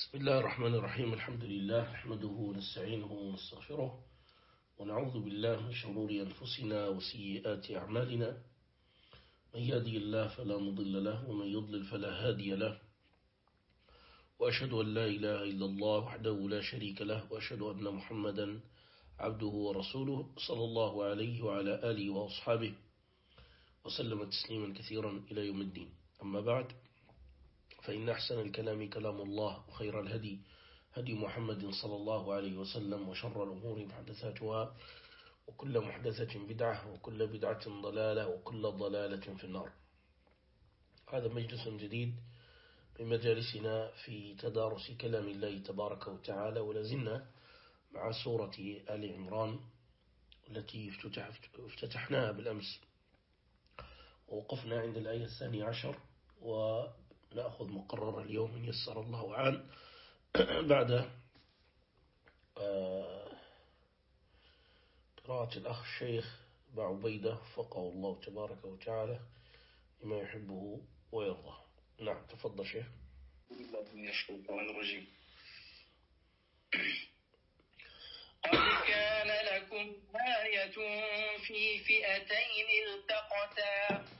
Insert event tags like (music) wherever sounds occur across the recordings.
بسم الله الرحمن الرحيم الحمد لله نحمده ونستعينه ونستغفره ونعوذ بالله من شرور أنفسنا وسيئات أعمالنا من يهدي الله فلا مضل له ومن يضلل فلا هادي له وأشهد أن لا إله إلا الله وحده لا شريك له وأشهد أن محمدا عبده ورسوله صلى الله عليه وعلى آله وأصحابه وسلم تسليما كثيرا إلى يوم الدين أما بعد فإن أحسن الكلام كلام الله وخير الهدي هدي محمد صلى الله عليه وسلم وشر الأمور محدثاتها وكل محدثة بدعة وكل بدعة ضلالة وكل ضلالة في النار. هذا مجلس جديد من مجالسنا في تدارس كلام الله تبارك وتعالى ولازلنا مع سورة آل عمران التي افتتحناها بالأمس. ووقفنا عند الآية الثانية عشر ونأخذ مقرر اليوم إن يسر الله عن (clears throat) بعد آه، قراءة الأخ الشيخ بعبيدة فقه الله تبارك وتعالى لما يحبه ويرضى نعم تفضل شيخ. من الشيطان الرجيم. (clears throat) قد كان لكم آية في فئتين التقتا.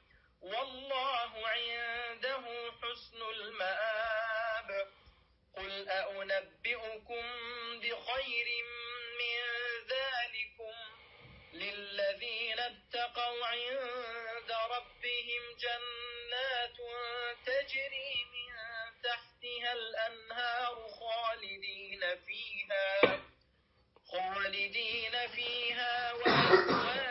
والله عنده حسن المآب. قل أنبئكم بخير من ذلكم للذين اتقوا عند ربهم جنات تجري من تحتها الأنهار خالدين فيها خالدين فيها وأزواج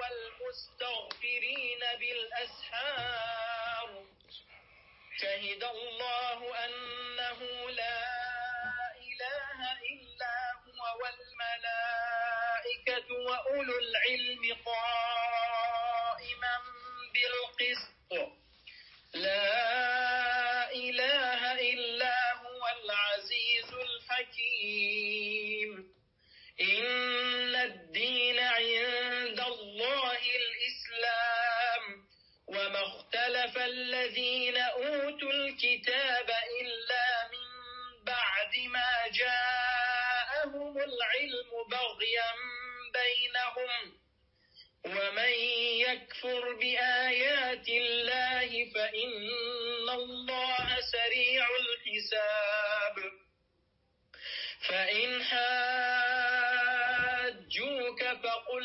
والمستغفرين بالأسحار. شهد الله أنه لا إله إلا هو والملائكة وأولو العلم قائما بالقسط. لا الذين أوتوا الكتاب إلا من بعد ما جاءهم العلم بغيا بينهم ومن يكفر بآيات الله فإن الله سريع الحساب فإن حاجوك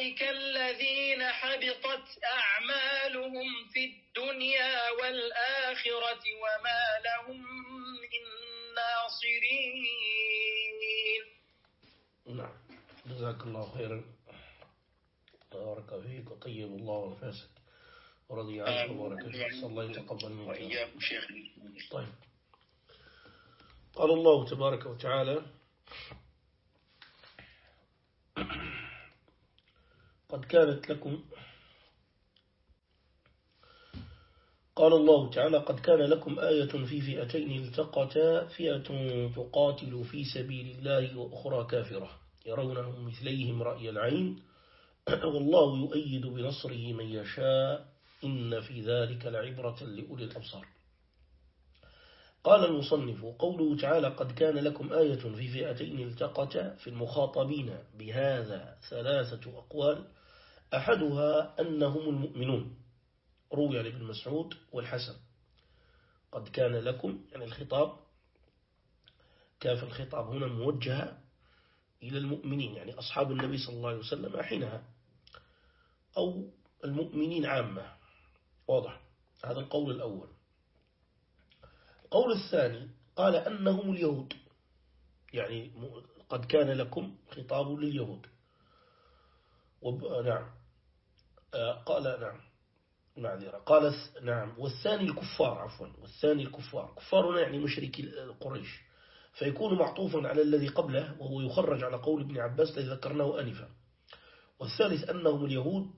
الذين حبطت أعمالهم في الدنيا والآخرة وما لهم من ناصرين. نعم. جزاك الله خيرا. بارك فيك وطيب الله نفسك ورضي عنك وبارك فيك. صلى الله يتقبل منك. وإياكم شيخنا طيب. قال الله تبارك وتعالى قد كانت لكم قال الله تعالى قد كان لكم آية في فئتين التقتا فئة تقاتل في سبيل الله وأخرى كافرة. يرونهم مثليهم رأي العين. (clears throat) والله يؤيد بنصره من يشاء. إن في ذلك لعبرة لأولي الأبصار. قال المصنف قوله تعالى قد كان لكم آية في فئتين التقتا في المخاطبين بهذا ثلاثة أقوال. أحدها أنهم المؤمنون. روي عن ابن مسعود والحسن. قد كان لكم يعني الخطاب كاف الخطاب هنا موجه إلى المؤمنين يعني أصحاب النبي صلى الله عليه وسلم حينها أو المؤمنين عامة. واضح؟ هذا القول الأول. القول الثاني قال أنهم اليهود. يعني قد كان لكم خطاب لليهود. وب... نعم. قال نعم. معذرة. قال نعم. والثاني الكفار عفوا. والثاني الكفار. كفارنا يعني مشركي قريش. فيكون معطوفا على الذي قبله وهو يخرج على قول ابن عباس الذي ذكرناه أنفا. والثالث أنهم اليهود.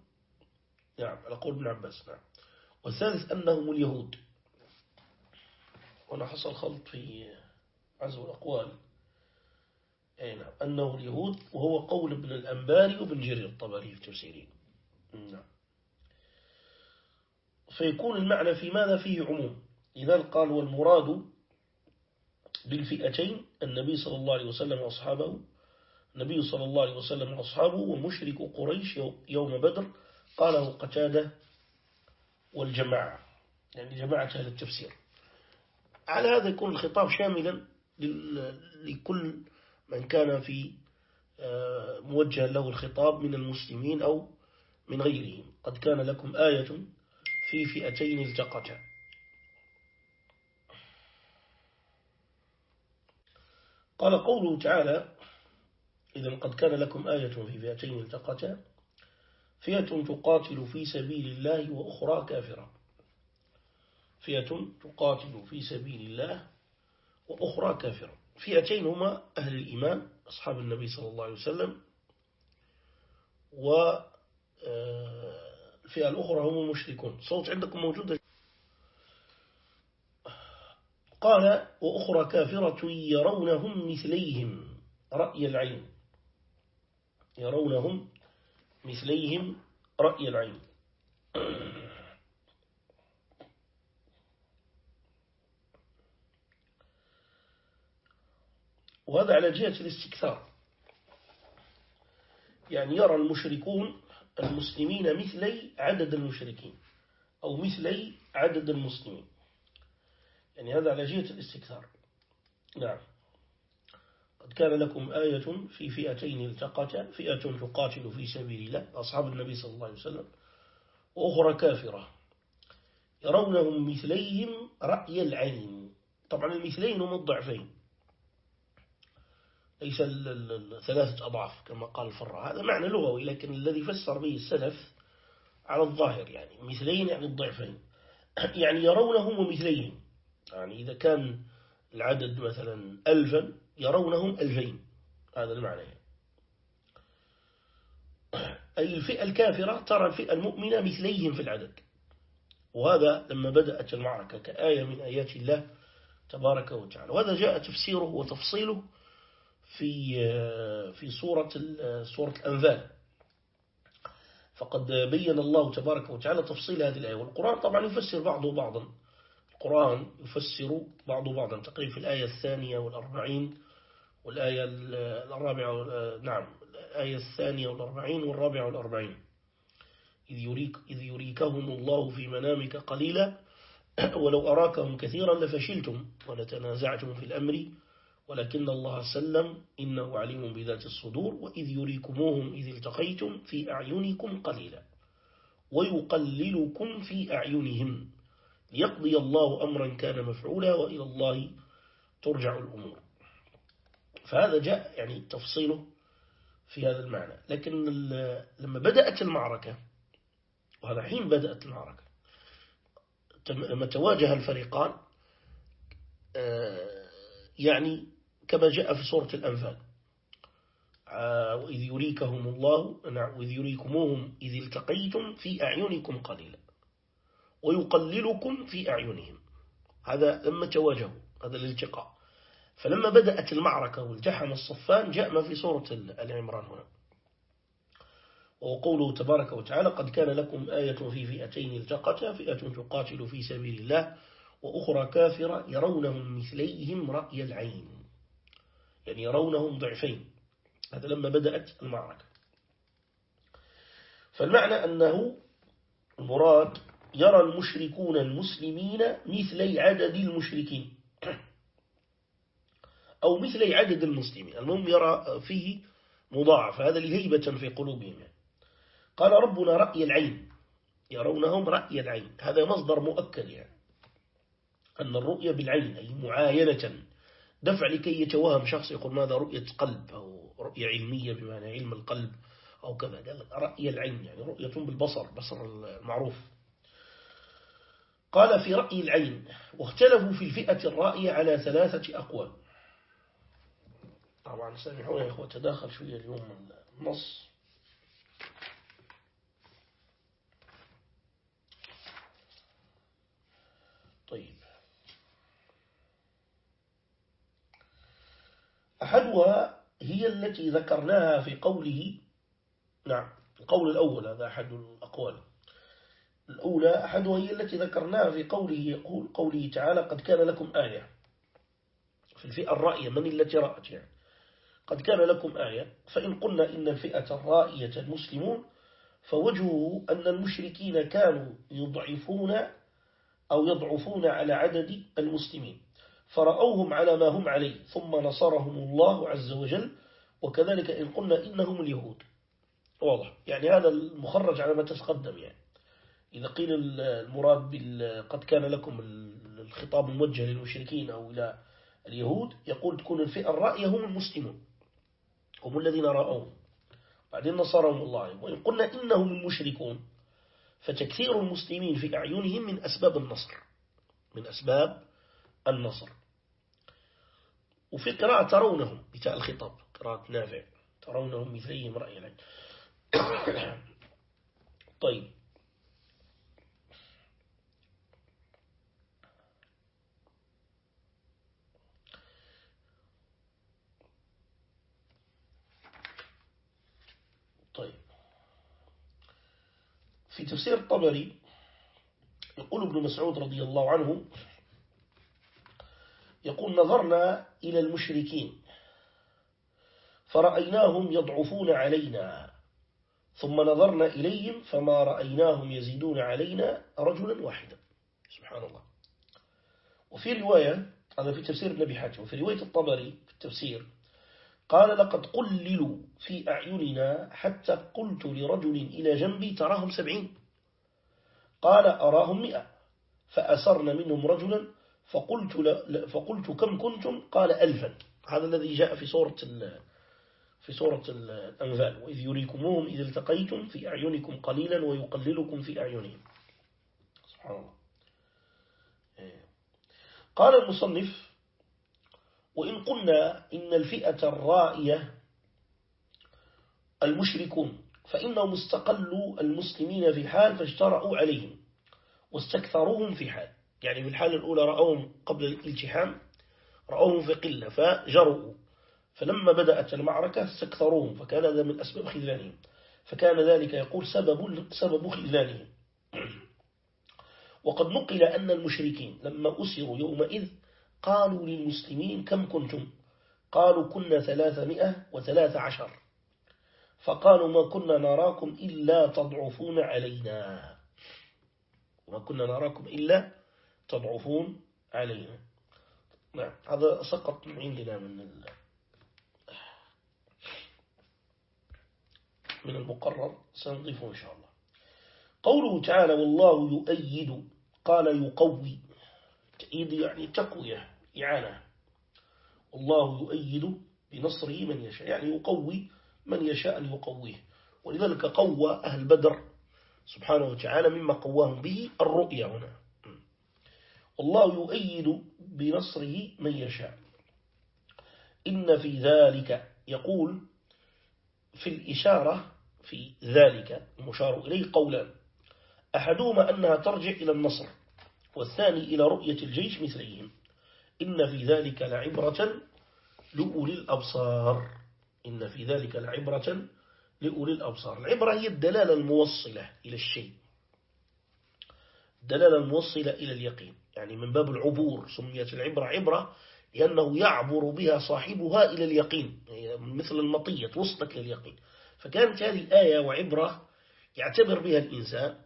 نعم على قول ابن عباس. نعم. والثالث أنهم اليهود. هنا حصل خلط في عزو الأقوال. أي نعم. أنه اليهود وهو قول ابن الأنباري وابن جرير الطبري نعم فيكون المعنى في ماذا فيه عموم؟ إذا قال والمراد بالفئتين النبي صلى الله عليه وسلم وأصحابه النبي صلى الله عليه وسلم وأصحابه ومشرك قريش يوم بدر قاله قتادة والجماعة. يعني جماعة أهل التفسير. على هذا يكون الخطاب شاملا لكل من كان في آه، موجه له الخطاب من المسلمين أو من غيرهم. قد كان لكم آية في فئتين التقتا. قال قوله تعالى إذا قد كان لكم آية في فئتين التقتا. فئة تقاتل في سبيل الله وأخرى كافرة. فئة تقاتل في سبيل الله وأخرى كافرة. فئتين هما أهل الإيمان أصحاب النبي صلى الله عليه وسلم والفئة الأخرى هم المشركون صوت عندكم موجودة قال وأخرى كافرة يرونهم مثليهم. رأي العين. يرونهم مثليهم. رأي العين. وهذا على جهة الاستكثار. يعني يرى المشركون المسلمين مثلي عدد المشركين أو مثلي عدد المسلمين. يعني هذا على جهة الاستكثار. نعم. قد كان لكم آية في فئتين التقتا فئة تقاتل في سبيل الله أصحاب النبي صلى الله عليه وسلم وأخرى كافرة. يرونهم مثليهم رأي العين. طبعا المثلين هم الضعفين. ليس ثلاثة أضعاف كما قال الفراء. هذا معنى لغوي لكن الذي فسر به السلف على الظاهر يعني مثلين يعني الضعفين. (clears throat) يعني يرونهم مثليهم يعني إذا كان العدد مثلا ألفا يرونهم ألفين. هذا المعنى. (clears throat) أي الفئة الكافرة ترى الفئة المؤمنة مثليهم في العدد. وهذا لما بدأت المعركة كآية من آيات الله تبارك وتعالى. وهذا جاء تفسيره وتفصيله في في سورة سورة الأنفال. فقد بين الله تبارك وتعالى تفصيل هذه الآية. والقرآن طبعا يفسر بعضه بعضا. القرآن يفسر بعضه بعضا. تقريبا في الآية الثانية والأربعين والآية الرابعة نعم. الآية الثانية والأربعين والرابعة والأربعين. إذ, يريك إذ يريكهم الله في منامك قليلا. (clears throat) ولو أراكهم كثيرا لفشلتم ولتنازعتم في الأمر. ولكن الله سلم إنه عليم بذات الصدور وإذ يريكموهم إذ التقيتم في أعينكم قليلا ويقللكم في أعينهم ليقضي الله أمرا كان مفعولا وإلى الله ترجع الأمور. فهذا جاء يعني تفصيله في هذا المعنى. لكن لما بدأت المعركة وهذا حين بدأت المعركة لما تواجه الفريقان آه، يعني كما جاء في سورة الأنفال. آه، وإذ يريكهم الله نعم وإذ يريكموهم إذ التقيتم في أعينكم قليلا. ويقللكم في أعينهم. هذا لما تواجهوا هذا الالتقاء. فلما بدأت المعركة والتحم الصفان جاء ما في سورة العمران هنا. وقوله تبارك وتعالى قد كان لكم آية في فئتين التقتا فئة تقاتل في سبيل الله وأخرى كافرة يرونهم مثليهم رأي العين. يعني يرونهم ضعفين. هذا لما بدأت المعركة. فالمعنى أنه المراد يرى المشركون المسلمين مثلي عدد المشركين. (clears throat) أو مثلي عدد المسلمين. المهم يرى فيه مضاعف. هذا لهيبة في قلوبهم. قال ربنا رأي العين. يرونهم رأي العين. هذا مصدر مؤكد يعني. أن الرؤية بالعين أي معاينة. دفع لكي يتوهم شخص يقول ماذا رؤية قلب أو رؤية علمية بمعنى علم القلب أو كذا. قال رأي العين يعني رؤية بالبصر بصر المعروف. قال في رأي العين واختلفوا في الفئة الرائية على ثلاثة أقوال. طبعا سامحوا يا إخوة تداخل شوية اليوم النص طيب أحدها هي التي ذكرناها في قوله نعم القول الأول هذا أحد الأقوال. الأولى أحدها هي التي ذكرناها في قوله يقول قوله تعالى قد كان لكم آية. في الفئة الرأية من التي رأت يعني؟ قد كان لكم آية فإن قلنا إن الفئة الرائية المسلمون فوجهه أن المشركين كانوا يضعفون أو يضعفون على عدد المسلمين. فرأوهم على ما هم عليه ثم نصرهم الله عز وجل وكذلك إن قلنا إنهم اليهود. واضح. يعني هذا المخرج على ما تتقدم يعني. إذا قيل المراد قد كان لكم الخطاب موجه للمشركين أو إلى اليهود يقول تكون الفئة الرأية هم المسلمون. هم الذين رأوهم. بعدين نصرهم الله. وإن قلنا إنهم المشركون فتكثير المسلمين في أعينهم من أسباب النصر. من أسباب النصر. وفي قراءة ترونهم بتاء الخطاب قراءة نافع ترونهم مثليهم رأي العين (coughs) طيب. طيب. في تفسير الطبري يقول ابن مسعود رضي الله عنه يقول نظرنا إلى المشركين. فرأيناهم يضعفون علينا. ثم نظرنا إليهم فما رأيناهم يزيدون علينا رجلا واحدا. سبحان الله. وفي رواية هذا في تفسير النبي حاتم وفي رواية الطبري في التفسير قال لقد قللوا في أعيننا حتى قلت لرجل إلى جنبي تراهم سبعين. قال أراهم مئة. فأسرن منهم رجلا فقلت, فقلت كم كنتم؟ قال ألفا. هذا الذي جاء في سورة في سورة الأنفال. وإذ يريكموهم إذ التقيتم في أعينكم قليلا ويقللكم في أعينهم. سبحان الله. إيه. قال المصنف وإن قلنا إن الفئة الرائية المشركون فإنهم استقلوا المسلمين في حال فاجترأوا عليهم واستكثروهم في حال. يعني في الحالة الأولى رأوهم قبل الالتحام رأوهم في قلة فجرؤوا فلما بدأت المعركة استكثروهم فكان هذا من أسباب خذلانهم. فكان ذلك يقول سبب سبب خذلانهم. وقد نقل أن المشركين لما أسروا يومئذ قالوا للمسلمين كم كنتم؟ قالوا كنا ثلاثمائة وثلاث عشر. فقالوا ما كنا نراكم إلا تضعفون علينا. وما كنا نراكم إلا تضعفون علينا نعم. هذا سقط من عندنا من من المقرر. سنضيفه إن شاء الله. قوله تعالى والله يؤيد قال يقوي. تأييد يعني تقوية إعانة. والله يؤيد بنصره من يشاء. يعني يقوي من يشاء أن يقويه. ولذلك قوى أهل بدر سبحانه وتعالى مما قواهم به الرؤيا هنا. والله يؤيد بنصره من يشاء. إن في ذلك يقول في الإشارة في ذلك المشار إليه قولان. أحدهما أنها ترجع إلى النصر والثاني إلى رؤية الجيش مثليهم. إن في ذلك لعبرة لأولي الأبصار. إن في ذلك لعبرة لأولي الأبصار. العبرة هي الدلالة الموصلة إلى الشيء. الدلالة الموصلة إلى اليقين. يعني من باب العبور سميت العبرة عبرة لأنه يعبر بها صاحبها إلى اليقين مثل المطية توصلك لليقين فكانت هذه آية وعبرة يعتبر بها الإنسان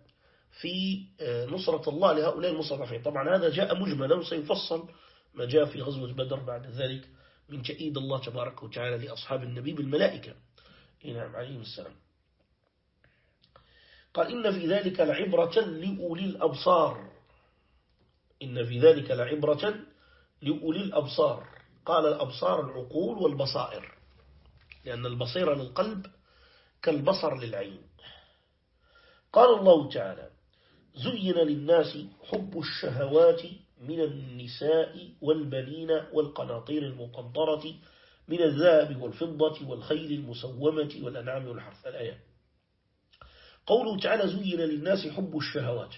في آه، نصرة الله لهؤلاء المستضعفين طبعا هذا جاء مجملا وسيفصل ما جاء في غزوة بدر بعد ذلك من تأييد الله تبارك وتعالى لأصحاب النبي بالملائكة. نعم عليهم السلام. قال إن في ذلك لعبرة لأولي الأبصار. إن في ذلك لعبرة لأولي الأبصار. قال الأبصار العقول والبصائر. لأن البصير للقلب كالبصر للعين. قال الله تعالى زين للناس حب الشهوات من النساء والبنين والقناطير المقنطرة من الذهب والفضة والخيل المسومة والأنعام والحرث. الآية. قوله تعالى زين للناس حب الشهوات.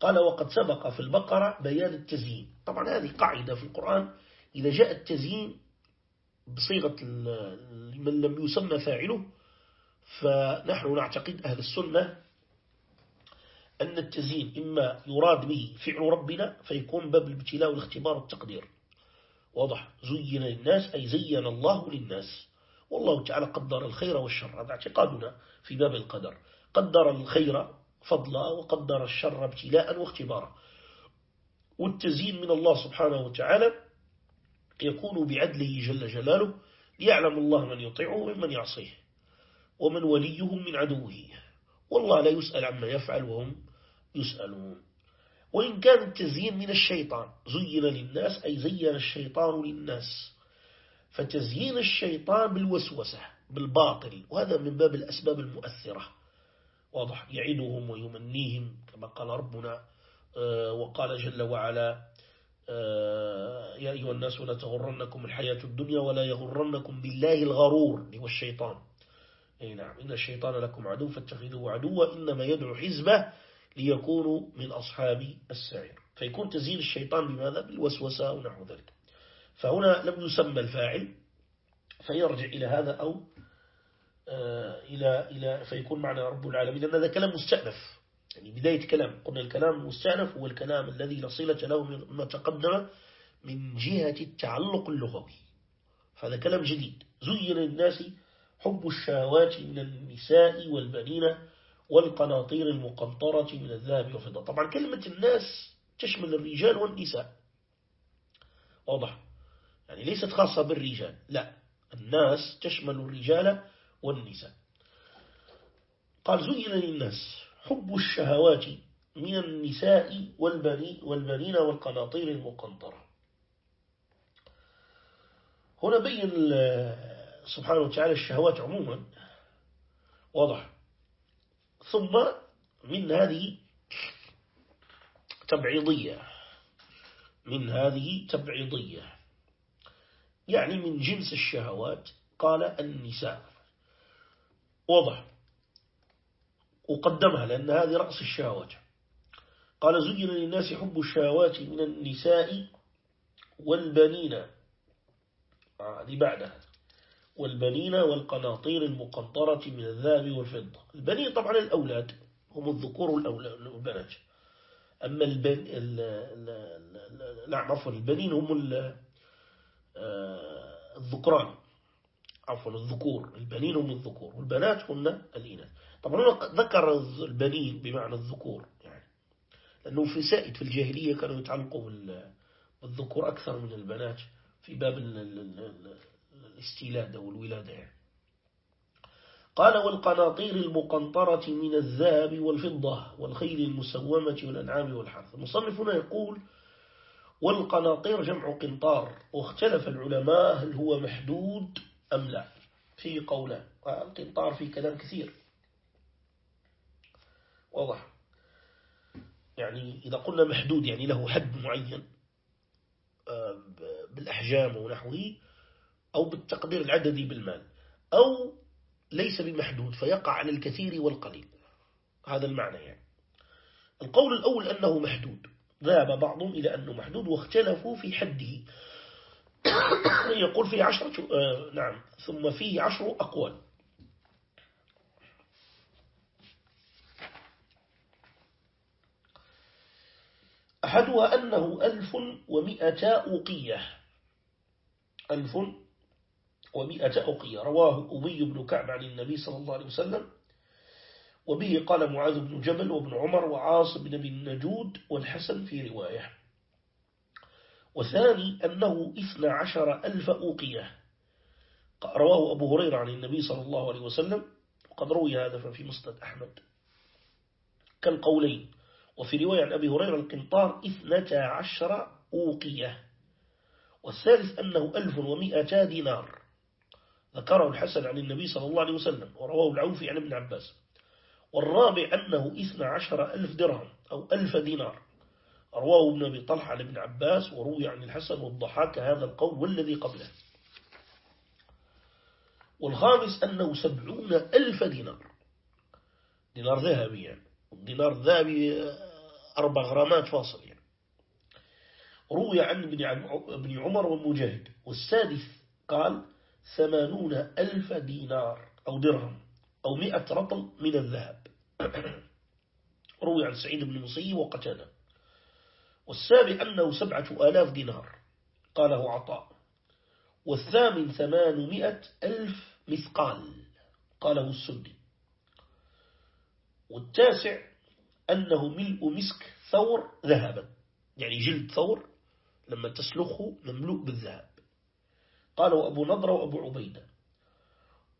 قال وقد سبق في البقرة بيان التزيين. طبعا هذه قاعدة في القرآن. إذا جاء التزيين بصيغة من لم يسمى فاعله فنحن نعتقد أهل السنة أن التزيين إما يراد به فعل ربنا فيكون باب الابتلاء والاختبار والتقدير. واضح. زين للناس أي زين الله للناس. والله تعالى قدر الخير والشر. هذا اعتقادنا في باب القدر. قدر الخير فضلا وقدر الشر ابتلاء واختبارا والتزيين من الله سبحانه وتعالى يكون بعدله جل جلاله ليعلم الله من يطيعه ومن يعصيه ومن وليهم من عدوه. والله لا يسأل عما يفعل وهم يسألون. وإن كان التزيين من الشيطان زين للناس أي زين الشيطان للناس. فتزيين الشيطان بالوسوسة بالباطل وهذا من باب الأسباب المؤثرة. واضح يعدهم ويمنيهم كما قال ربنا آه، وقال جل وعلا آه، يا أيها الناس لا تغرنكم الحياة الدنيا ولا يغرنكم بالله الغرور هو الشيطان. أي نعم إن الشيطان لكم عدو فاتخذوه عدوا إنما يدعو حزبه ليكونوا من أصحاب السعير. فيكون تزيين الشيطان بماذا؟ بالوسوسة ونحو ذلك. فهنا لم يسمى الفاعل فيرجع إلى هذا أو إلى إلى فيكون معنى رب العالمين. هذا كلام مستأنف. يعني بداية كلام قلنا الكلام المستأنف هو الكلام الذي لا صلة له مما تقدم من جهة التعلق اللغوي. فهذا كلام جديد. زين للناس حب الشهوات من النساء والبنين والقناطير المقنطرة من الذهب والفضة. طبعا كلمة الناس تشمل الرجال والنساء. واضح؟ يعني ليست خاصة بالرجال. لا. الناس تشمل الرجال والنساء. قال زين للناس حب الشهوات من النساء والبني والبنين والقناطير المقنطرة. هنا بين سبحانه وتعالى الشهوات عموما واضح. ثم من هذه تبعيضية من هذه تبعيضية. يعني من جنس الشهوات قال النساء. واضح. وقدمها لأن هذه رأس الشهوات. قال زين للناس حب الشهوات من النساء والبنين. هذه بعدها. والبنين والقناطير المقنطرة من الذهب والفضة. البنين طبعا الأولاد هم الذكور والبنات أما البن... لا عفوا البنين هم آه، الذكران. عفوا الذكور البنين هم الذكور والبنات هن الإناث طبعا ذكر البنين بمعنى الذكور يعني لأنه في سائد في الجاهلية كانوا يتعلقوا بالذكور أكثر من البنات في باب الاستيلاد أو الولادة يعني. قال والقناطير المقنطرة من الذهب والفضة والخيل المسومة والأنعام والحرث المصنف هنا يقول والقناطير جمع قنطار واختلف العلماء هل هو محدود أم لا؟ في قولان. القنطار في كلام كثير. واضح. يعني إذا قلنا محدود يعني له حد معين بالأحجام ونحوه أو بالتقدير العددي بالمال أو ليس بمحدود فيقع على الكثير والقليل. هذا المعنى يعني. القول الأول أنه محدود. ذهب بعضهم إلى أنه محدود واختلفوا في حده. (coughs) يقول فيه عشرة آه نعم. ثم فيه عشر أقوال. أحدها أنه ألف ومئة أوقية. ألف ومئة أوقية. رواه أبي بن كعب عن النبي صلى الله عليه وسلم. وبه قال معاذ بن جبل وابن عمر وعاصم بن النجود والحسن في رواية. وثاني أنه إثنى عشر ألف أوقية. رواه أبو هريرة عن النبي صلى الله عليه وسلم وقد روي هذا في مسند أحمد. كالقولين وفي رواية عن أبي هريرة القنطار إثنى عشر أوقية. والثالث أنه ألف ومئة دينار. ذكره الحسن عن النبي صلى الله عليه وسلم ورواه العوفي عن ابن عباس. والرابع أنه إثنى عشر ألف درهم أو ألف دينار. رواه ابن أبي طلحة عن ابن عباس وروي عن الحسن والضحاك هذا القول والذي قبله. والخامس أنه سبعون ألف دينار. دينار ذهبي يعني. دينار ذهبي أربع غرامات فاصل يعني. روي عن ابن عمر والمجاهد والسادس قال ثمانون ألف دينار أو درهم أو مئة رطل من الذهب. (coughs) روي عن سعيد بن مصيب وقتاده. والسابع أنه سبعة آلاف دينار. قاله عطاء. والثامن ثمانمائة ألف مثقال. قاله السدي. والتاسع أنه ملء مسك ثور ذهبا. يعني جلد ثور لما تسلخه مملوء بالذهب. قالوا أبو نضر وأبو عبيدة.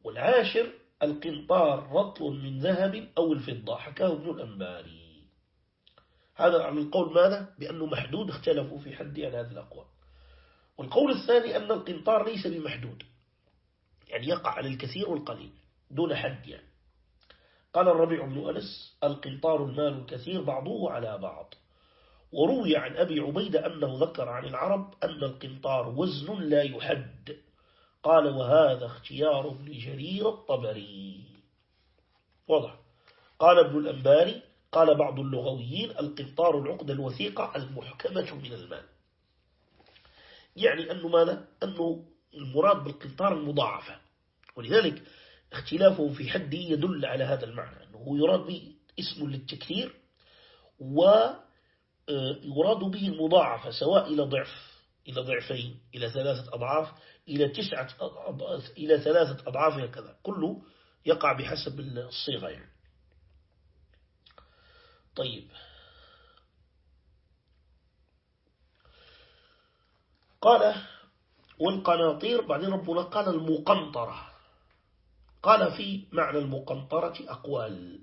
والعاشر القنطار رطل من ذهب أو الفضة. حكاه ابن الأنباري. هذا عن القول ماذا؟ بأنه محدود اختلفوا في حد عن هذه الأقوال. والقول الثاني أن القنطار ليس بمحدود. يعني يقع على الكثير والقليل دون حد يعني. قال الربيع بن أنس القنطار المال الكثير بعضه على بعض. وروي عن أبي عبيدة أنه ذكر عن العرب أن القنطار وزن لا يحد. قال وهذا اختيار ابن جرير الطبري. واضح. قال ابن الأنباري قال بعض اللغويين القنطار العقدة الوثيقة المحكمة من المال. يعني أنه ماذا؟ أنه المراد بالقنطار المضاعفة ولذلك اختلافه في حده يدل على هذا المعنى أنه يراد به اسم للتكثير ويراد به المضاعفة سواء إلى ضعف إلى ضعفين إلى ثلاثة أضعاف إلى تسعة أضعاف إلى ثلاثة أضعاف هكذا. كله يقع بحسب الصيغة يعني. طيب. قال والقناطير بعدين ربنا قال المقنطرة. قال في معنى المقنطرة أقوال.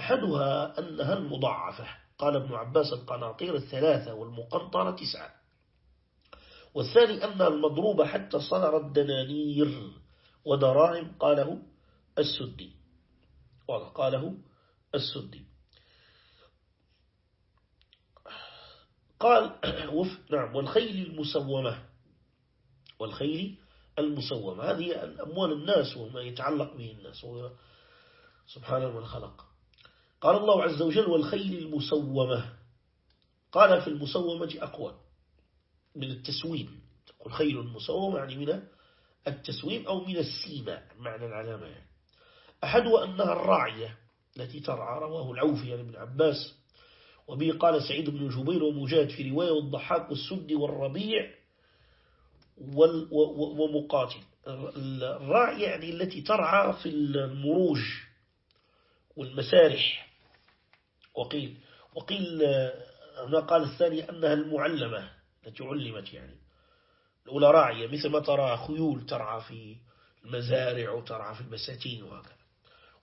أحدها أنها المضاعفة. قال ابن عباس القناطير الثلاثة والمقنطرة تسعة. والثاني أن المضروبة حتى صدرت دنانير ودراهم قاله السدي. قاله السدي. قال (clears throat) نعم والخيل المسومة. والخيل المسومة. هذه أموال الناس وما يتعلق به الناس. سبحانه من خلق. قال الله عز وجل والخيل المسومة. قال في المسومة أقوى من التسويم. تقول خيل مسومة يعني من التسويم أو من السيمة معنى العلامة. يعني. أحدها أنها الراعية التي ترعى رواه العوفي يعني ابن عباس. وبه قال سعيد بن جبير ومجاهد في رواية والضحاك والسد والربيع ومقاتل. الراعي يعني التي ترعى في المروج والمسارح. وقيل وقيل هنا قال الثاني أنها المعلمة التي علمت يعني. الأولى راعية مثل ما ترى خيول ترعى في المزارع وترعى في البساتين وهكذا.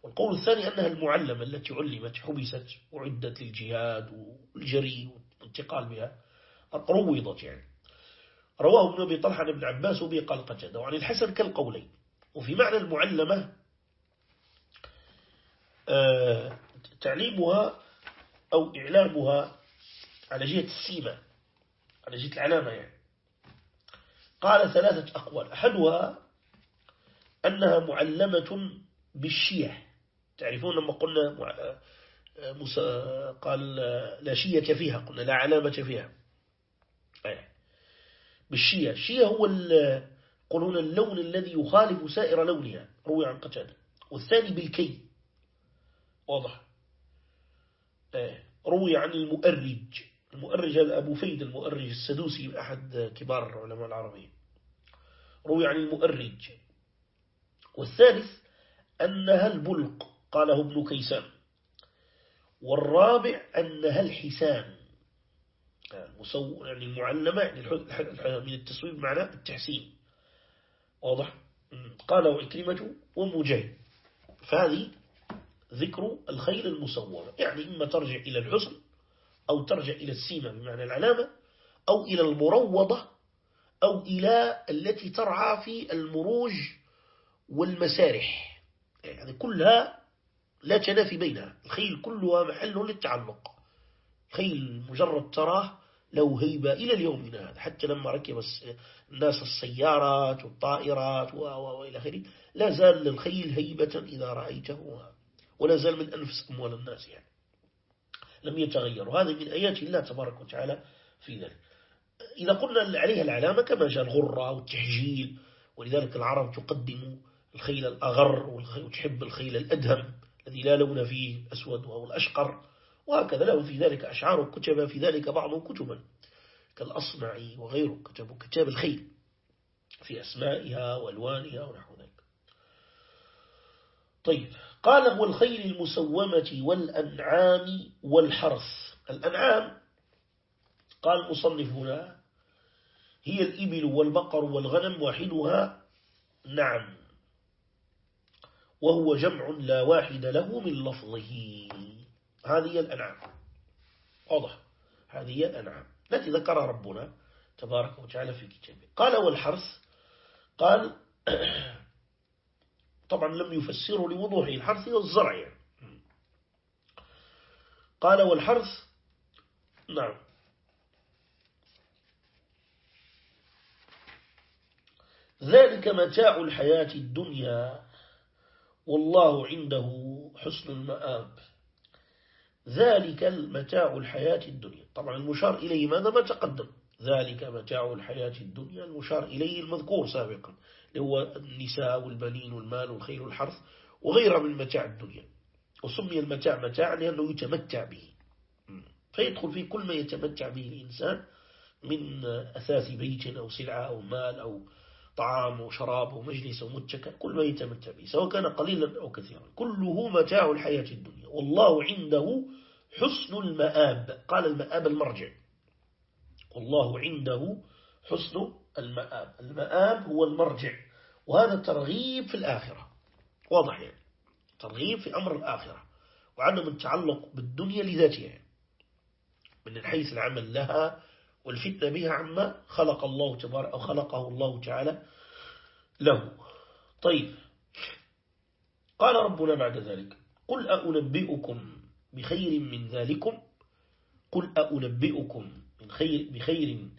والقول الثاني أنها المعلمة التي علمت حبست وعدت للجهاد والجري والانتقال بها روضت يعني. رواه ابن أبي طلحة بن عباس وبي قال قتادة. وعن الحسن كالقولين. وفي معنى المعلمة آه، تعليمها أو إعلامها على جهة السيمة على جهة العلامة يعني. قال ثلاثة أقوال. أحدها أنها معلمة بالشيع تعرفون لما قلنا قال لا شية فيها قلنا لا علامة فيها. بالشية. الشية هو قلون اللون الذي يخالف سائر لونها روي عن قتادة. والثاني بالكي. واضح. روي عن المؤرج. المؤرج هذا أبو فيد المؤرج السدوسي أحد كبار العلماء العربيين. روي عن المؤرج. والثالث أنها البلق. قاله ابن كيسان. والرابع أنها الحسان المسو... يعني المعلمة يعني من التسويب معنى التحسين. واضح؟ قاله عكرمة ومجاهد فهذه ذكر الخيل المصورة يعني إما ترجع إلى الحسن أو ترجع إلى السيمة بمعنى العلامة أو إلى المروضة أو إلى التي ترعى في المروج والمسارح. يعني كلها لا تنافي بينها. الخيل كلها محل للتعلق خيل مجرد تراه له هيبة إلى اليومنا هذا. حتى لما ركب الناس السيارات والطائرات وإلى آخره لا زال للخيل هيبة إذا رأيته. ولا زال من أنفس أموال الناس يعني. لم يتغير وهذا من آيات الله تبارك وتعالى في ذلك. إذا قلنا عليها العلامة كما جاء الغرة والتحجيل ولذلك العرب تقدم الخيل الأغر وتحب الخيل الأدهم. الذي لا لون فيه أسود أو الأشقر وهكذا له في ذلك أشعار كتب في ذلك بعض كتبا كالأصمعي وغيره كتبوا كتاب الخيل في أسمائها وألوانها ونحو ذلك. طيب قال والخيل المسومة والأنعام والحرث. الأنعام قال المصنف هنا هي الإبل والبقر والغنم واحدها نعم. وهو جمع لا واحد له من لفظه. هذه الأنعام. واضح. هذه الأنعام. التي ذكرها ربنا تبارك وتعالى في كتابه. قال والحرث. قال (clears throat) طبعا لم يفسره لوضوحه الحرث والزرع. يعني. قال والحرث. نعم. ذلك متاع الحياة الدنيا. والله عنده حسن المآب. ذلك المتاع الحياة الدنيا. طبعا المشار إليه ماذا؟ ما تقدم. ذلك متاع الحياة الدنيا المشار إليه المذكور سابقا هو النساء والبنين والمال والخير والحرث وغيرها من متاع الدنيا. وسمي المتاع متاع لأنه يتمتع به. فيدخل في كل ما يتمتع به الإنسان من أثاث بيت أو سلعة أو مال أو طعام وشراب ومجلس ومتكى كل ما يتمتع به سواء كان قليلا أو كثيرا. كله متاع الحياة الدنيا. والله عنده حسن المآب. قال المآب المرجع. والله عنده حسن المآب. المآب هو المرجع. وهذا ترغيب في الآخرة. واضح يعني؟ ترغيب في أمر الآخرة. وعدم التعلق بالدنيا لذاتها. من حيث العمل لها والفتنة بها عما خلق الله تبارك أو خلقه الله تعالى له. طيب. قال ربنا بعد ذلك قل أنبئكم بخير من ذلكم؟ قل أنبئكم من خير بخير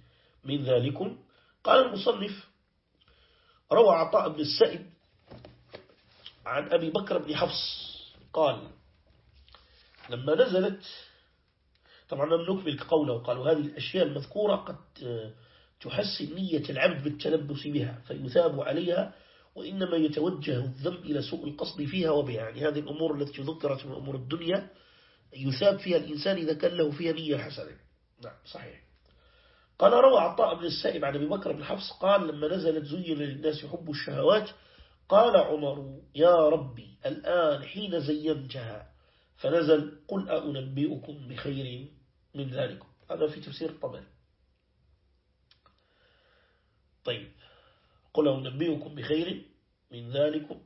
من ذلكم؟ قال المصنف روى عطاء بن السائب عن أبي بكر بن حفص قال لما نزلت طبعا لم نكمل قوله قالوا هذه الأشياء المذكورة قد تحسن نية العبد بالتلبس بها فيثاب عليها وإنما يتوجه الذنب إلى سوء القصد فيها وبها يعني هذه الأمور التي ذكرت من أمور الدنيا يثاب فيها الإنسان إذا كان له فيها نية حسنة. نعم صحيح. قال روى عطاء بن السائب عن أبي بكر بن حفص قال لما نزلت زين للناس حب الشهوات قال عمر يا ربي الآن حين زينتها فنزل قل أنبئكم بخير من ذلك. هذا في تفسير الطبري. طيب. قل أنبئكم بخير من ذلك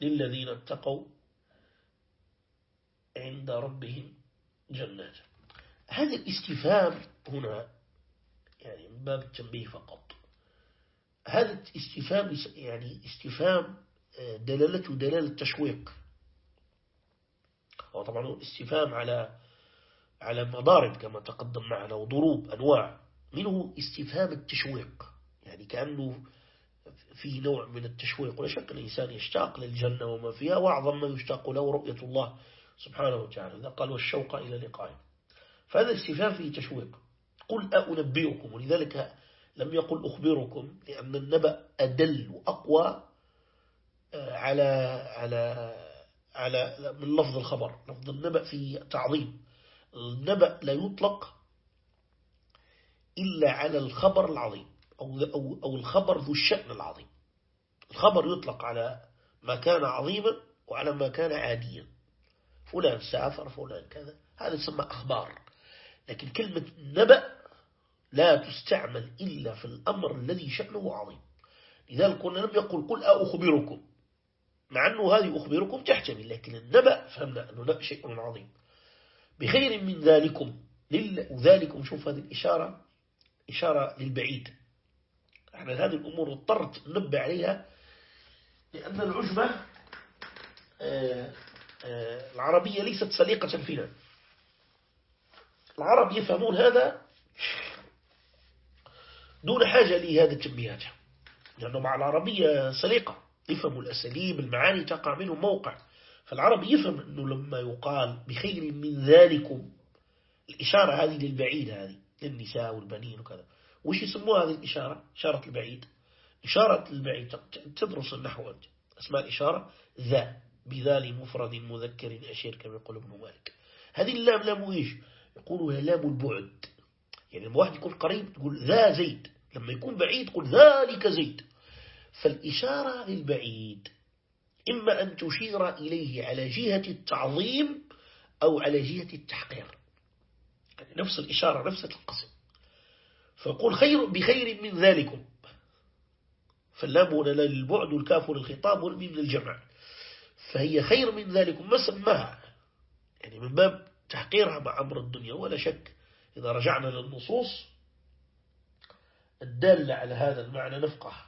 للذين اتقوا عند ربهم جنات. هذا الاستفهام هنا يعني من باب التنبيه فقط. هذا الاستفهام يعني استفهام دلالته دلالة تشويق هو استفهام على على مضارب كما تقدم معنا وضروب أنواع منه استفهام التشويق. يعني كأنه في نوع من التشويق. ولا شك الإنسان يشتاق للجنة وما فيها وأعظم ما يشتاق له رؤية الله سبحانه وتعالى. إذا قال والشوق إلى لقائه فهذا الاستفهام فيه تشويق. قل أنبئكم ولذلك لم يقل أخبركم لأن النبأ أدل وأقوى آه، على على على من لفظ الخبر. لفظ النبأ في تعظيم. النبأ لا يطلق إلا على الخبر العظيم أو, أو, أو الخبر ذو الشأن العظيم. الخبر يطلق على ما كان عظيما وعلى ما كان عاديا. فلان سافر فلان كذا. هذا يسمى أخبار. لكن كلمة نبأ لا تستعمل إلا في الأمر الذي شأنه عظيم. لذلك قلنا لم يقل قل أخبركم مع أنه هذه أخبركم تحتمل لكن النبأ فهمنا أنه شيء عظيم. بخير من ذلكم. وذلكم شوف هذه الإشارة إشارة للبعيد. يعني هذه الأمور اضطرت ننبه عليها لأن العجمة آه، آه، العربية ليست سليقة فينا العرب يفهمون هذا دون حاجة لهذا التنبيهات. لأنه مع العربية سليقة. يفهموا الأساليب المعاني تقع منهم موقع. فالعرب يفهم أنه لما يقال بخير من ذلكم الإشارة هذه للبعيد هذه للنساء والبنين وكذا. وش يسموها هذه الإشارة؟ إشارة البعيد. إشارة البعيد تدرس النحو أنت. اسمها الإشارة ذا بذال مفرد مذكر أشير كما يقول ابن مالك. هذه اللام لام إيش؟ يقولوا لام البعد. يعني لما واحد يكون قريب تقول ذا زيد لما يكون بعيد تقول ذلك زيد. فالإشارة للبعيد. إما أن تشير إليه على جهة التعظيم أو على جهة التحقير. يعني نفس الإشارة نفس القسم فقول خير بخير من ذلكم. فاللام هنا للبعد والكاف للخطاب والميم للجمع. فهي خير من ذلكم. ما سماها؟ يعني من باب تحقيرها مع أمر الدنيا. ولا شك إذا رجعنا للنصوص الدالة على هذا المعنى نفقه.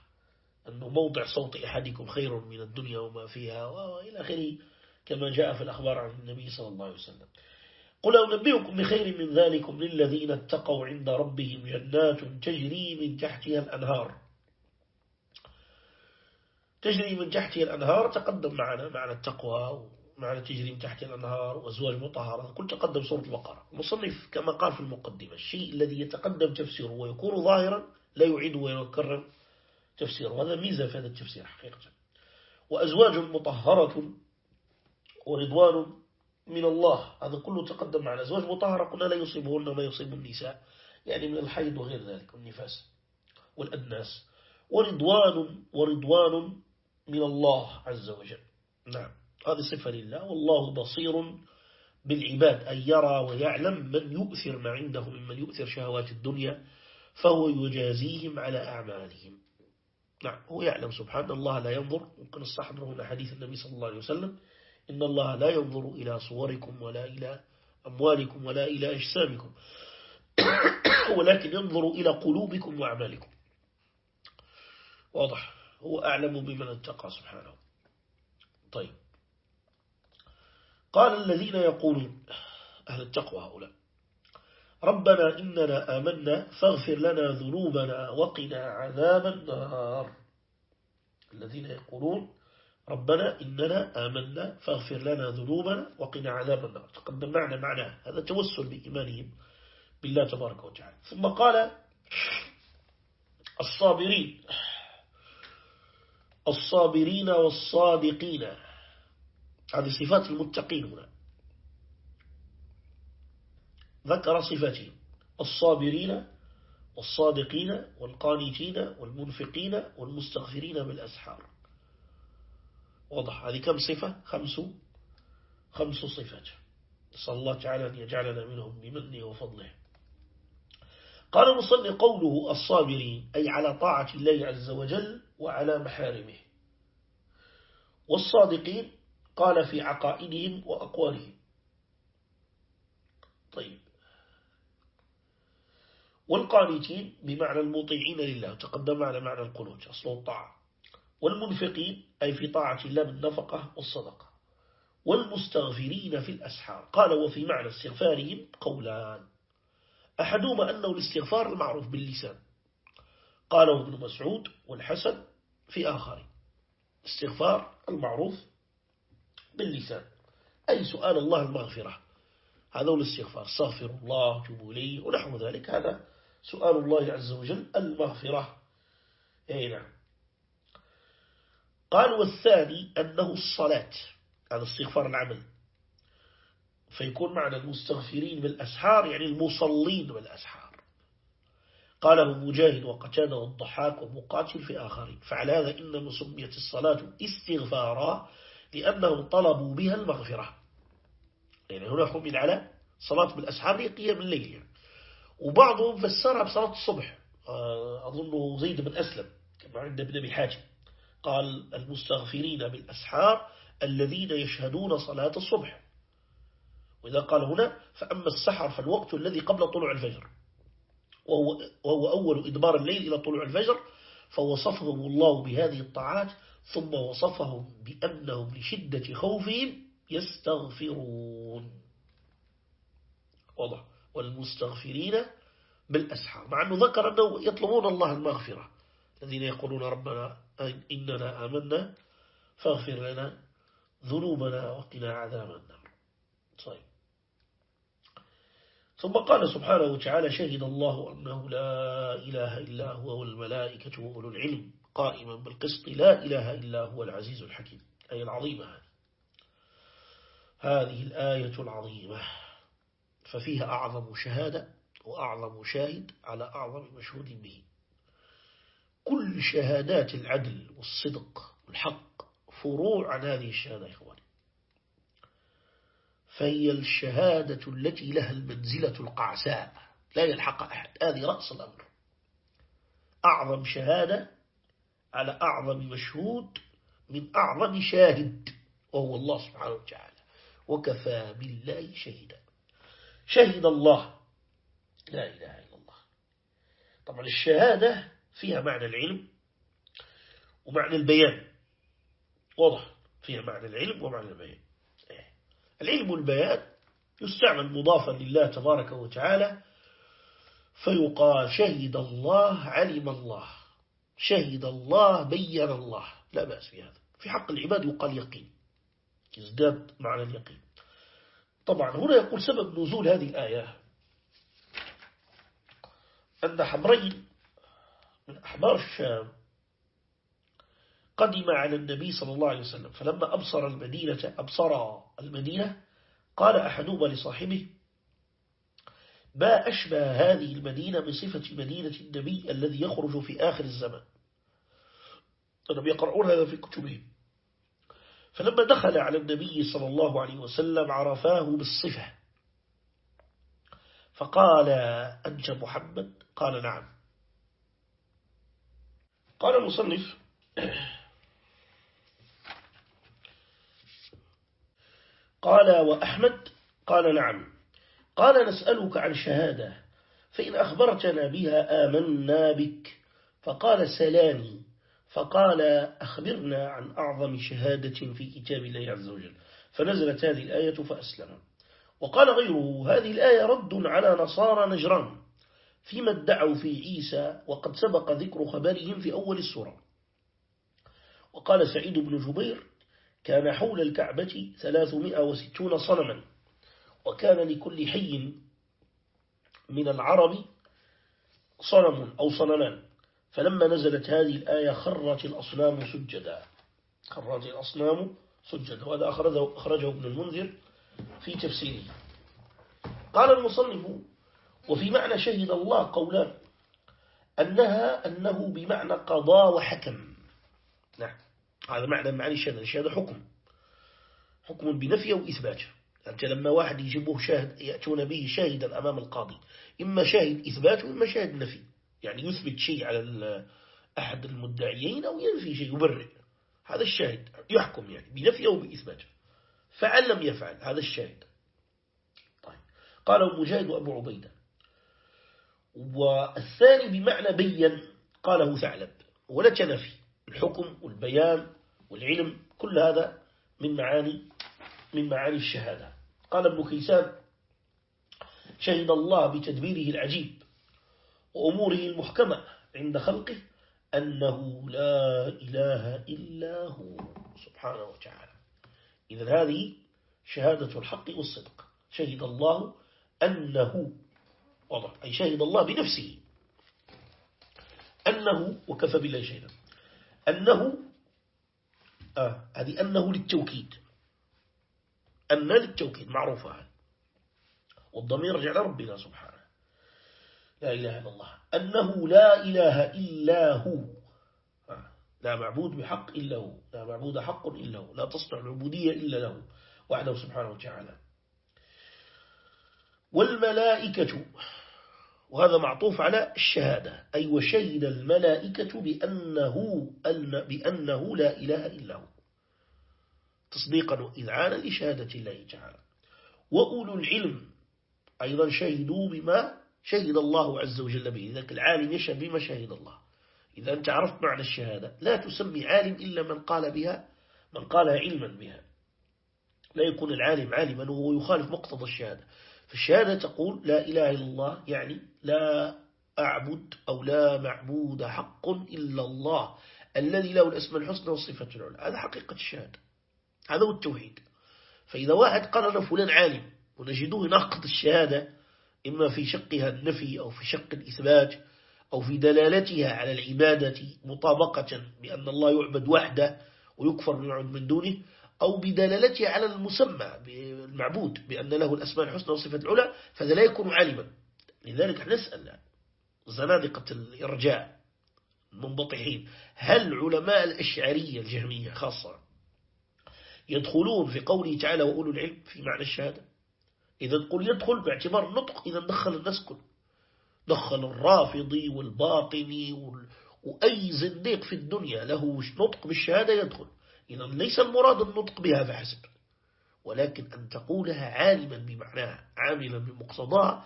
أنه موضع صوت أحدكم خير من الدنيا وما فيها وإلى آخره كما جاء في الأخبار عن النبي صلى الله عليه وسلم. قل أنبئكم بخير من ذلكم للذين اتقوا عند ربهم جنات تجري من تحتها الأنهار. تجري من تحتها الأنهار تقدم معنا معنى التقوى معنى تجري من تحتها الأنهار وأزواج مطهرة. كل تقدم سورة البقرة. المصنف كما قال في المقدمة الشيء الذي يتقدم تفسيره ويكون ظاهرا لا يعيد ويكرر تفسيره وهذا ميزة في هذا التفسير حقيقة. وأزواج مطهرة ورضوان من الله هذا كله تقدم معنا أزواج مطهرة قلنا لا يصيبهن ما يصيب النساء يعني من الحيض وغير ذلك والنفاس والأدناس. ورضوان ورضوان من الله عز وجل. نعم هذه صفة لله والله بصير بالعباد أن يرى ويعلم من يؤثر ما عنده ممن يؤثر شهوات الدنيا فهو يجازيهم على أعمالهم. نعم هو يعلم سبحانه الله لا ينظر ممكن استحضره هنا حديث النبي صلى الله عليه وسلم إن الله لا ينظر إلى صوركم ولا إلى أموالكم ولا إلى أجسامكم (coughs) ولكن ينظر إلى قلوبكم وأعمالكم. واضح هو أعلم بمن اتقى سبحانه. طيب قال الذين يقولون أهل التقوى هؤلاء ربنا إننا آمنا فاغفر لنا ذنوبنا وقنا عذاب النار. الذين يقولون ربنا إننا آمنا فاغفر لنا ذنوبنا وقنا عذاب النار. تقدم معنا معناه هذا توسل بإيمانهم بالله تبارك وتعالى. ثم قال الصابرين الصابرين والصادقين. هذه صفات المتقين هنا. ذكر صفاتهم الصابرين والصادقين والقانتين والمنفقين والمستغفرين بالأسحار. واضح. هذه كم صفة؟ خمس خمس صفات. صلى الله تعالى أن يجعلنا منهم بمنه وفضله. قال مصني قوله الصابرين أي على طاعة الله عز وجل وعلى محارمه. والصادقين قال في عقائدهم وأقوالهم. طيب. والقانتين بمعنى المطيعين لله تقدم على معنى القنوت أصل الطاعة. والمنفقين أي في طاعة الله بالنفقة والصدقة. والمستغفرين في الأسحار. قال وفي معنى استغفارهم قولان. أحدهما أنه الاستغفار المعروف باللسان. قاله ابن مسعود والحسن في آخر استغفار المعروف باللسان. أي سؤال الله المغفرة. هذا هو الاستغفار استغفر الله جبوا لي ونحو ذلك. هذا سؤال الله عز وجل المغفرة. أي نعم. قال والثاني أنه الصلاة هذا استغفار العمل. فيكون معنى المستغفرين بالأسحار يعني المصلين بالأسحار. قاله مجاهد وقتاده والضحاك ومقاتل في آخرين. فعلى هذا إنما سميت الصلاة استغفارا لأنهم طلبوا بها المغفرة. يعني هنا حمل على صلاة بالأسحار هي قيام الليل يعني. وبعضهم فسرها بصلاة الصبح. آه، أظنه زيد بن أسلم كما عند ابن أبي حاجم قال المستغفرين بالأسحار الذين يشهدون صلاة الصبح. وإذا قال هنا فأما السحر فالوقت الذي قبل طلوع الفجر. وهو, وهو أول إدبار الليل إلى طلوع الفجر. فوصفهم الله بهذه الطاعات ثم وصفهم بأنهم لشدة خوفهم يستغفرون. واضح. والمستغفرين بالأسحار مع أنه ذكر أنه يطلبون الله المغفرة. الذين يقولون ربنا إننا آمنا فاغفر لنا ذنوبنا وقنا عذاب النار. طيب. ثم قال سبحانه وتعالى شهد الله أنه لا إله إلا هو والملائكة وأولو العلم قائما بالقسط لا إله إلا هو العزيز الحكيم. أي العظيمة هذه. هذه الآية العظيمة. ففيها أعظم شهادة وأعظم شاهد على أعظم مشهود به. كل شهادات العدل والصدق والحق فروع عن هذه الشهادة يا إخواني. فهي الشهادة التي لها المنزلة القعساء. لا يلحق أحد. هذه رأس الأمر. أعظم شهادة على أعظم مشهود من أعظم شاهد وهو الله سبحانه وتعالى. وكفى بالله شهيدا. شهد الله. لا إله إلا الله. طبعا الشهادة فيها معنى العلم ومعنى البيان. واضح. فيها معنى العلم ومعنى البيان. إيه. العلم والبيان يستعمل مضافا لله تبارك وتعالى فيقال شهد الله علم الله. شهد الله بين الله. لا بأس في هذا في حق العباد يقال يقين. يزداد معنى اليقين. طبعا هنا يقول سبب نزول هذه الآية أن حبرين من أحبار الشام قدم على النبي صلى الله عليه وسلم فلما أبصر المدينة أبصر المدينة قال أحدهما لصاحبه ما أشبه هذه المدينة بصفة مدينة النبي الذي يخرج في آخر الزمان؟ أنهم يقرؤون هذا في كتبهم. فلما دخل على النبي صلى الله عليه وسلم عرفاه بالصفة. فقال أنت محمد؟ قال نعم. قال المصنف قال وأحمد؟ قال نعم. قال نسألك عن شهادة فإن أخبرتنا بها آمنا بك. فقال سلامي. فقال أخبرنا عن أعظم شهادة في كتاب الله عز وجل. فنزلت هذه الآية فأسلم. وقال غيره هذه الآية رد على نصارى نجران فيما ادعوا في عيسى وقد سبق ذكر خبرهم في أول السورة. وقال سعيد بن جبير كان حول الكعبة ثلاثمائة وستون صنما وكان لكل حي من العرب صنم أو صنمان. فلما نزلت هذه الآية خرت الأصنام سجدا. خرت الأصنام سجدا. وهذا أخرجه, أخرجه ابن المنذر في تفسيره. قال المصنف وفي معنى شهد الله قولان أنها أنه بمعنى قضاء وحكم. نعم. هذا معنى معاني الشهادة. الشهادة حكم. حكم بنفي أو إثبات. أنت لما واحد يجيبه شاهد يأتون به شاهدا أمام القاضي إما شاهد إثبات وإما شاهد نفي. يعني يثبت شيء على أحد المدعيين أو ينفي شيء يبرئ. هذا الشاهد يحكم يعني بنفي أو بإثبات. فعل لم يفعل هذا الشاهد. طيب. قال مجاهد وأبو عبيدة. والثاني بمعنى بين قاله ثعلب. ولا تنفي الحكم والبيان والعلم كل هذا من معاني من معاني الشهادة. قال ابن كيسان شهد الله بتدبيره العجيب وأموره المحكمة عند خلقه أنه لا إله إلا هو سبحانه وتعالى. إذا هذه شهادة الحق والصدق. شهد الله أنه وضع. أي شهد الله بنفسه. أنه وكفى بالله شهدا أنه آه هذه أنه للتوكيد. أن للتوكيد معروفة والضمير رجع لربنا سبحانه. لا إله إلا الله أنه لا إله إلا هو. آه. لا معبود بحق إلا هو لا معبود حق إلا هو لا تصنع العبودية إلا له وحده سبحانه وتعالى. والملائكة وهذا معطوف على الشهادة أي وشهد الملائكة بأنه, بأنه لا إله إلا هو. تصديقا وإذعانا لشهادة الله تعالى. وأولو العلم أيضا شهدوا بما شهد الله عز وجل به. إذا العالم يشهد بما شهد الله. إذا أنت عرفت معنى الشهادة. لا تسمي عالم إلا من قال بها من قالها علما بها. لا يكون العالم عالما وهو يخالف مقتضى الشهادة. فالشهادة تقول لا إله إلا الله يعني لا أعبد أو لا معبود حق إلا الله الذي له الأسماء الحسنى والصفة العلى. هذا حقيقة الشهادة. هذا هو التوحيد. فإذا واحد قال له فلان عالم ونجدوه ناقض الشهادة إما في شقها النفي أو في شق الإثبات أو في دلالتها على العبادة مطابقة بأن الله يعبد وحده ويكفر من من دونه أو بدلالته على المسمى بالمعبود بأن له الأسماء الحسنى وصفة العلى فهذا لا يكون عالما. لذلك نسأل زنادقة الإرجاء المنبطحين هل علماء الأشعرية الجهمية خاصة يدخلون في قوله تعالى وأولو العلم في معنى الشهادة؟ إذا تقول يدخل باعتبار النطق إذا دخل الناس كل دخل الرافضي والباطني وأي زنديق في الدنيا له نطق بالشهادة يدخل. إذا ليس المراد النطق بها فحسب ولكن أن تقولها عالما بمعناها عاملا بمقتضاها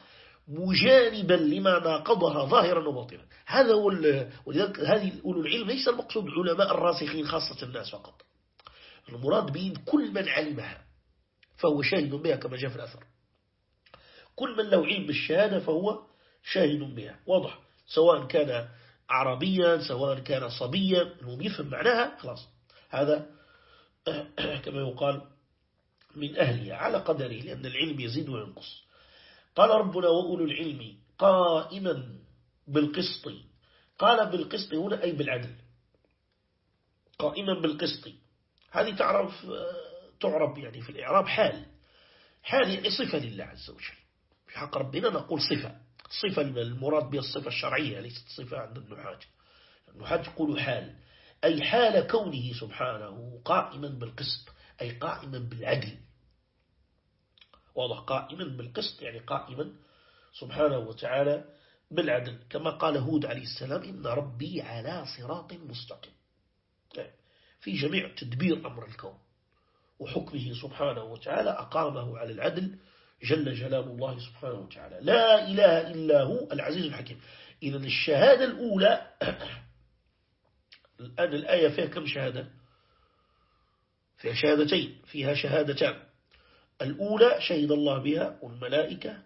مجانبا لما ناقضها ظاهرا وباطنا. هذا هو ولذلك هذه أولو العلم ليس المقصود علماء الراسخين خاصة الناس فقط. المراد بهم كل من علمها فهو شاهد بها كما جاء في الأثر. كل من له علم بالشهادة فهو شاهد بها. واضح. سواء كان عربيا سواء كان صبيا المهم يفهم معناها خلاص. هذا (clears throat) كما يقال من أهلها على قدره لأن العلم يزيد وينقص. قال ربنا وأولو العلم قائما بالقسط. قال بالقسط هنا أي بالعدل. قائما بالقسط. هذه تعرف تعرب يعني في الإعراب حال. حال يعني صفة لله عز وجل. في حق ربنا نقول صفة. صفة المراد بها الصفة الشرعية ليست صفة عند النحاة النحاة يقول حال. أي حال كونه سبحانه قائما بالقسط أي قائما بالعدل. واضح؟ قائما بالقسط يعني قائما سبحانه وتعالى بالعدل. كما قال هود عليه السلام إن ربي على صراط مستقيم. في جميع تدبير أمر الكون. وحكمه سبحانه وتعالى أقامه على العدل جل جلال الله سبحانه وتعالى. لا إله إلا هو العزيز الحكيم. إذا الشهادة الأولى الآن الآية فيها كم شهادة؟ فيها شهادتين فيها شهادتان. الأولى شهد الله بها والملائكة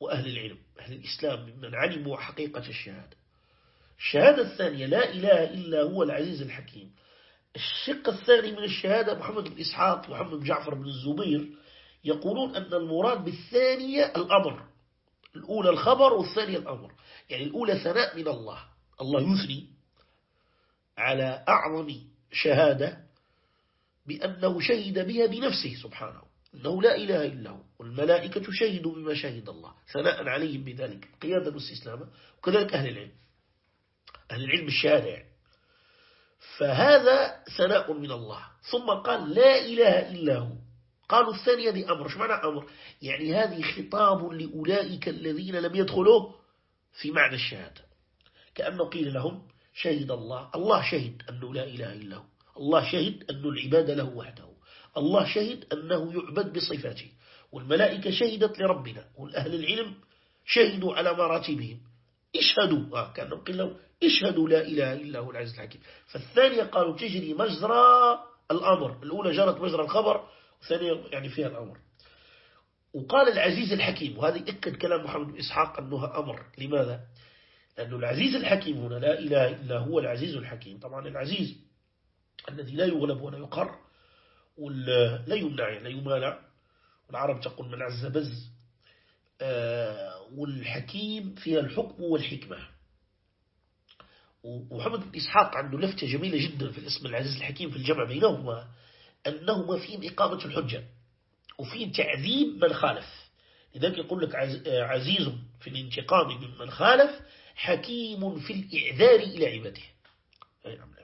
وأهل العلم أهل الإسلام ممن علموا حقيقة الشهادة. الشهادة الثانية لا إله إلا هو العزيز الحكيم. الشق الثاني من الشهادة محمد بن إسحاق ومحمد بن جعفر بن الزبير يقولون أن المراد بالثانية الأمر. الأولى الخبر والثانية الأمر. يعني الأولى ثناء من الله. الله يثني على أعظم شهادة بأنه شهد بها بنفسه سبحانه. أنه لا إله إلا هو. والملائكة شهدوا بما شهد الله. ثناء عليهم بذلك. قيادة واستسلاما وكذلك أهل العلم. أهل العلم الشهادة يعني. فهذا ثناء من الله. ثم قال لا إله إلا هو. قالوا الثانية دي أمر. معنى أمر؟ يعني هذه خطاب لأولئك الذين لم يدخلوا في معنى الشهادة. كأنه قيل لهم شهد الله. الله شهد أنه لا إله إلا هو. الله شهد أن العباد له وحده. الله شهد أنه يعبد بصفاته. والملائكة شهدت لربنا. والأهل العلم شهدوا على مراتبهم. اشهدوا. آه كأنه قيل لهم اشهدوا لا إله إلا هو العزيز الحكيم. فالثانية قالوا تجري مجرى الأمر. الأولى جرت مجرى الخبر. والثانية يعني فيها الأمر. وقال العزيز الحكيم وهذا يأكد كلام محمد بن إسحاق أنه أمر. لماذا؟ لأنه العزيز الحكيم هنا لا إله إلا هو العزيز الحكيم. طبعا العزيز الذي لا يغلب ولا يقر ولا يمنع لا يمانع. والعرب تقول من عز بز. آه، والحكيم فيها الحكم والحكمة. ومحمد بن إسحاق عنده لفتة جميلة جدا في الاسم العزيز الحكيم في الجمع بينهما. أنهما فيهم إقامة الحجة وفيهم تعذيب من خالف. لذلك يقول لك عزيز في الانتقام ممن خالف حكيم في الإعذار إلى عباده. نعم،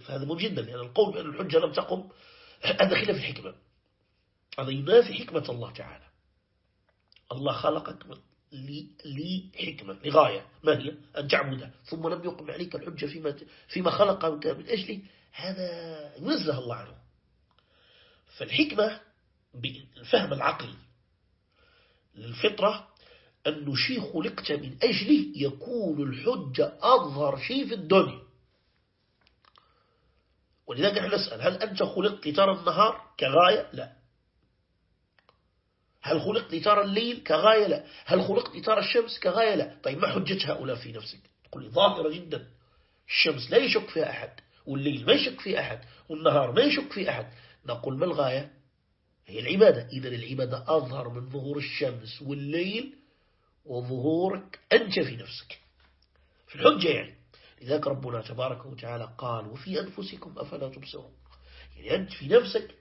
فهذا مهم جدا لأن القول بأن الحجة لم تقم (clears throat) هذا خلاف الحكمة. هذا ينافي حكمة الله تعالى. الله خلقك لحكمة لغاية. ما هي؟ أن تعبده ثم لم يقم عليك الحجة فيما, فيما خلقك من أجله هذا ينزه الله عنه. فالحكمة بالفهم العقلي للفطرة أن شيء خلقت من أجله يكون الحجة أظهر شيء في الدنيا. ولذلك نحن نسأل هل أنت خلقت ترى النهار كغاية؟ لا. هل خلقت ترى الليل كغاية؟ لا. هل خلقت ترى الشمس كغاية؟ لا. طيب ما حجة هؤلاء في نفسك؟ تقول ظاهرة جدا. الشمس لا يشك فيها أحد والليل ما يشك فيه أحد والنهار ما يشك فيه أحد. نقول ما الغاية هي العبادة. إذا العبادة أظهر من ظهور الشمس والليل وظهورك أنت في نفسك. في الحجة يعني. لذلك ربنا تبارك وتعالى قال وفي أنفسكم أفلا تبصرون. يعني أنت في نفسك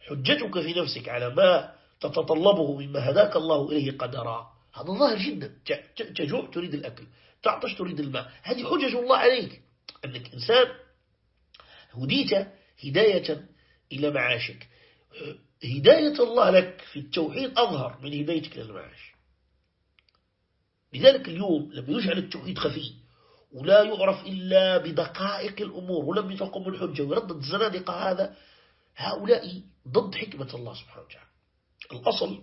حجتك في نفسك على ما تتطلبه مما هداك الله إليه قدرا. هذا ظاهر جدا. تجوع تريد الأكل تعطش تريد الماء. هذه حجج الله عليك. أنك إنسان هديت هداية إلى معاشك. هداية الله لك في التوحيد أظهر من هدايتك للمعاش لذلك اليوم لما يجعل التوحيد خفي ولا يعرف إلا بدقائق الأمور ولم يتقم الحجة ويردد الزنادقة هذا. هؤلاء ضد حكمة الله سبحانه وتعالى. الأصل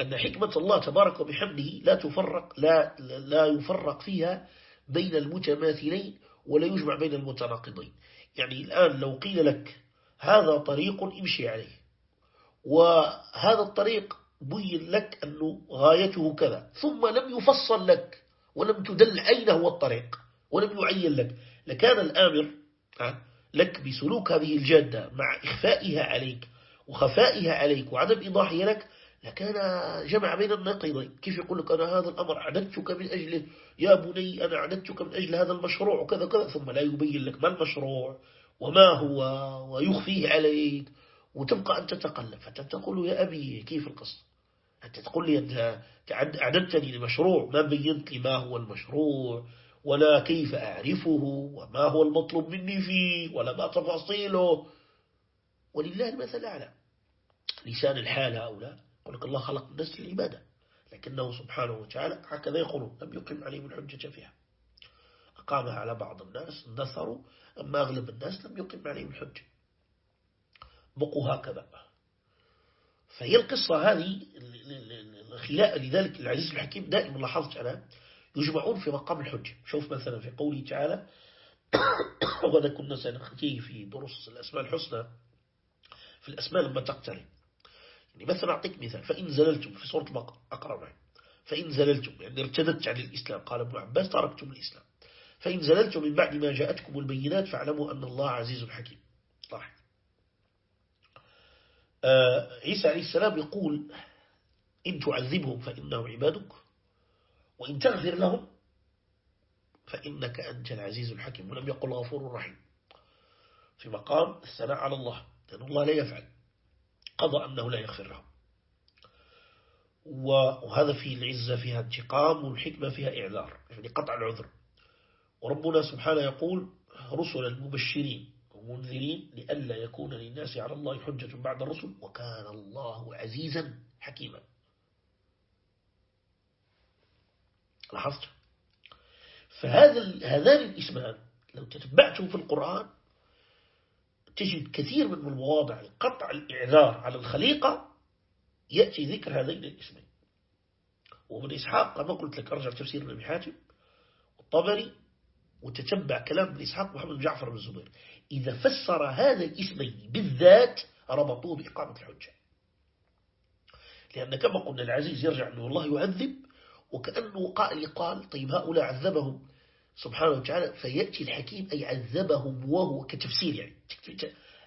أن حكمة الله تبارك وبحمده لا تفرق لا, لا يفرق فيها بين المتماثلين ولا يجمع بين المتناقضين. يعني الآن لو قيل لك هذا طريق امشي عليه. وهذا الطريق بين لك أنه غايته كذا ثم لم يفصل لك ولم تدل أين هو الطريق ولم يعين لك. لكان الآمر لك بسلوك هذه الجادة مع إخفائها عليك وخفائها عليك وعدم إيضاحها لك لكان جمع بين النقيضين كيف يقول لك أنا هذا الأمر أعددتك من أجله؟ يا بني أنا أعددتك من أجل هذا المشروع وكذا كذا ثم لا يبين لك ما المشروع. وما هو ويخفيه عليك وتبقى أنت تتقلب فتقول يا أبي كيف القصة؟ أنت تقول لي أنت أعددتني لمشروع. ما بينت لي ما هو المشروع ولا كيف أعرفه وما هو المطلوب مني فيه ولا ما تفاصيله. ولله المثل الأعلى. لسان الحال هؤلاء يقول لك الله خلق الناس للعبادة لكنه سبحانه وتعالى هكذا يقولون. لم يقم عليهم الحجة فيها. أقامها على بعض الناس نثروا أما أغلب الناس لم يقم عليهم الحجة. بقوا هكذا. فهي القصة هذه لذلك العزيز الحكيم دائما لاحظت أنا يجمعون في مقام الحجة. شوف مثلا في قوله تعالى (coughs) وهذا كنا سنختيه في دروس الأسماء الحسنى. في الأسماء لما تقترن. يعني مثلا أعطيك مثال. فإن زللتم في سورة معي. فإن زللتم يعني ارتدت عن الإسلام. قال ابن عباس تركتم الإسلام. فإن زللتم من بعد ما جاءتكم البينات فاعلموا أن الله عزيز حكيم. طيب آه عيسى عليه السلام يقول إن تعذبهم فإنهم عبادك وإن تغفر لهم فإنك أنت العزيز الحكيم. ولم يقل غفور رحيم. في مقام الثناء على الله لأن الله لا يفعل. قضى أنه لا يغفر له وهذا فيه العزة فيها انتقام والحكمة فيها إعذار. يعني قطع العذر. وربنا سبحانه يقول رسلا مبشرين ومنذرين لئلا يكون للناس على الله حجة بعد الرسل وكان الله عزيزا حكيما. لاحظت؟ فهذا هذان الاسمان لو تتبعتم في القرآن تجد كثير من المواضع قطع الإعذار على الخليقة يأتي ذكر هذين الاسمين. وابن إسحاق كما قلت لك أرجع تفسير ابن حاتم والطبري وتتبع كلام ابن إسحاق محمد بن جعفر بن الزبير. إذا فسر هذا الاسمين بالذات ربطوه بإقامة الحجة. لأن كما قلنا العزيز يرجع أنه الله يعذب وكأنه قائل قال طيب هؤلاء عذبهم سبحانه وتعالى فيأتي الحكيم أي عذبهم وهو كتفسير يعني.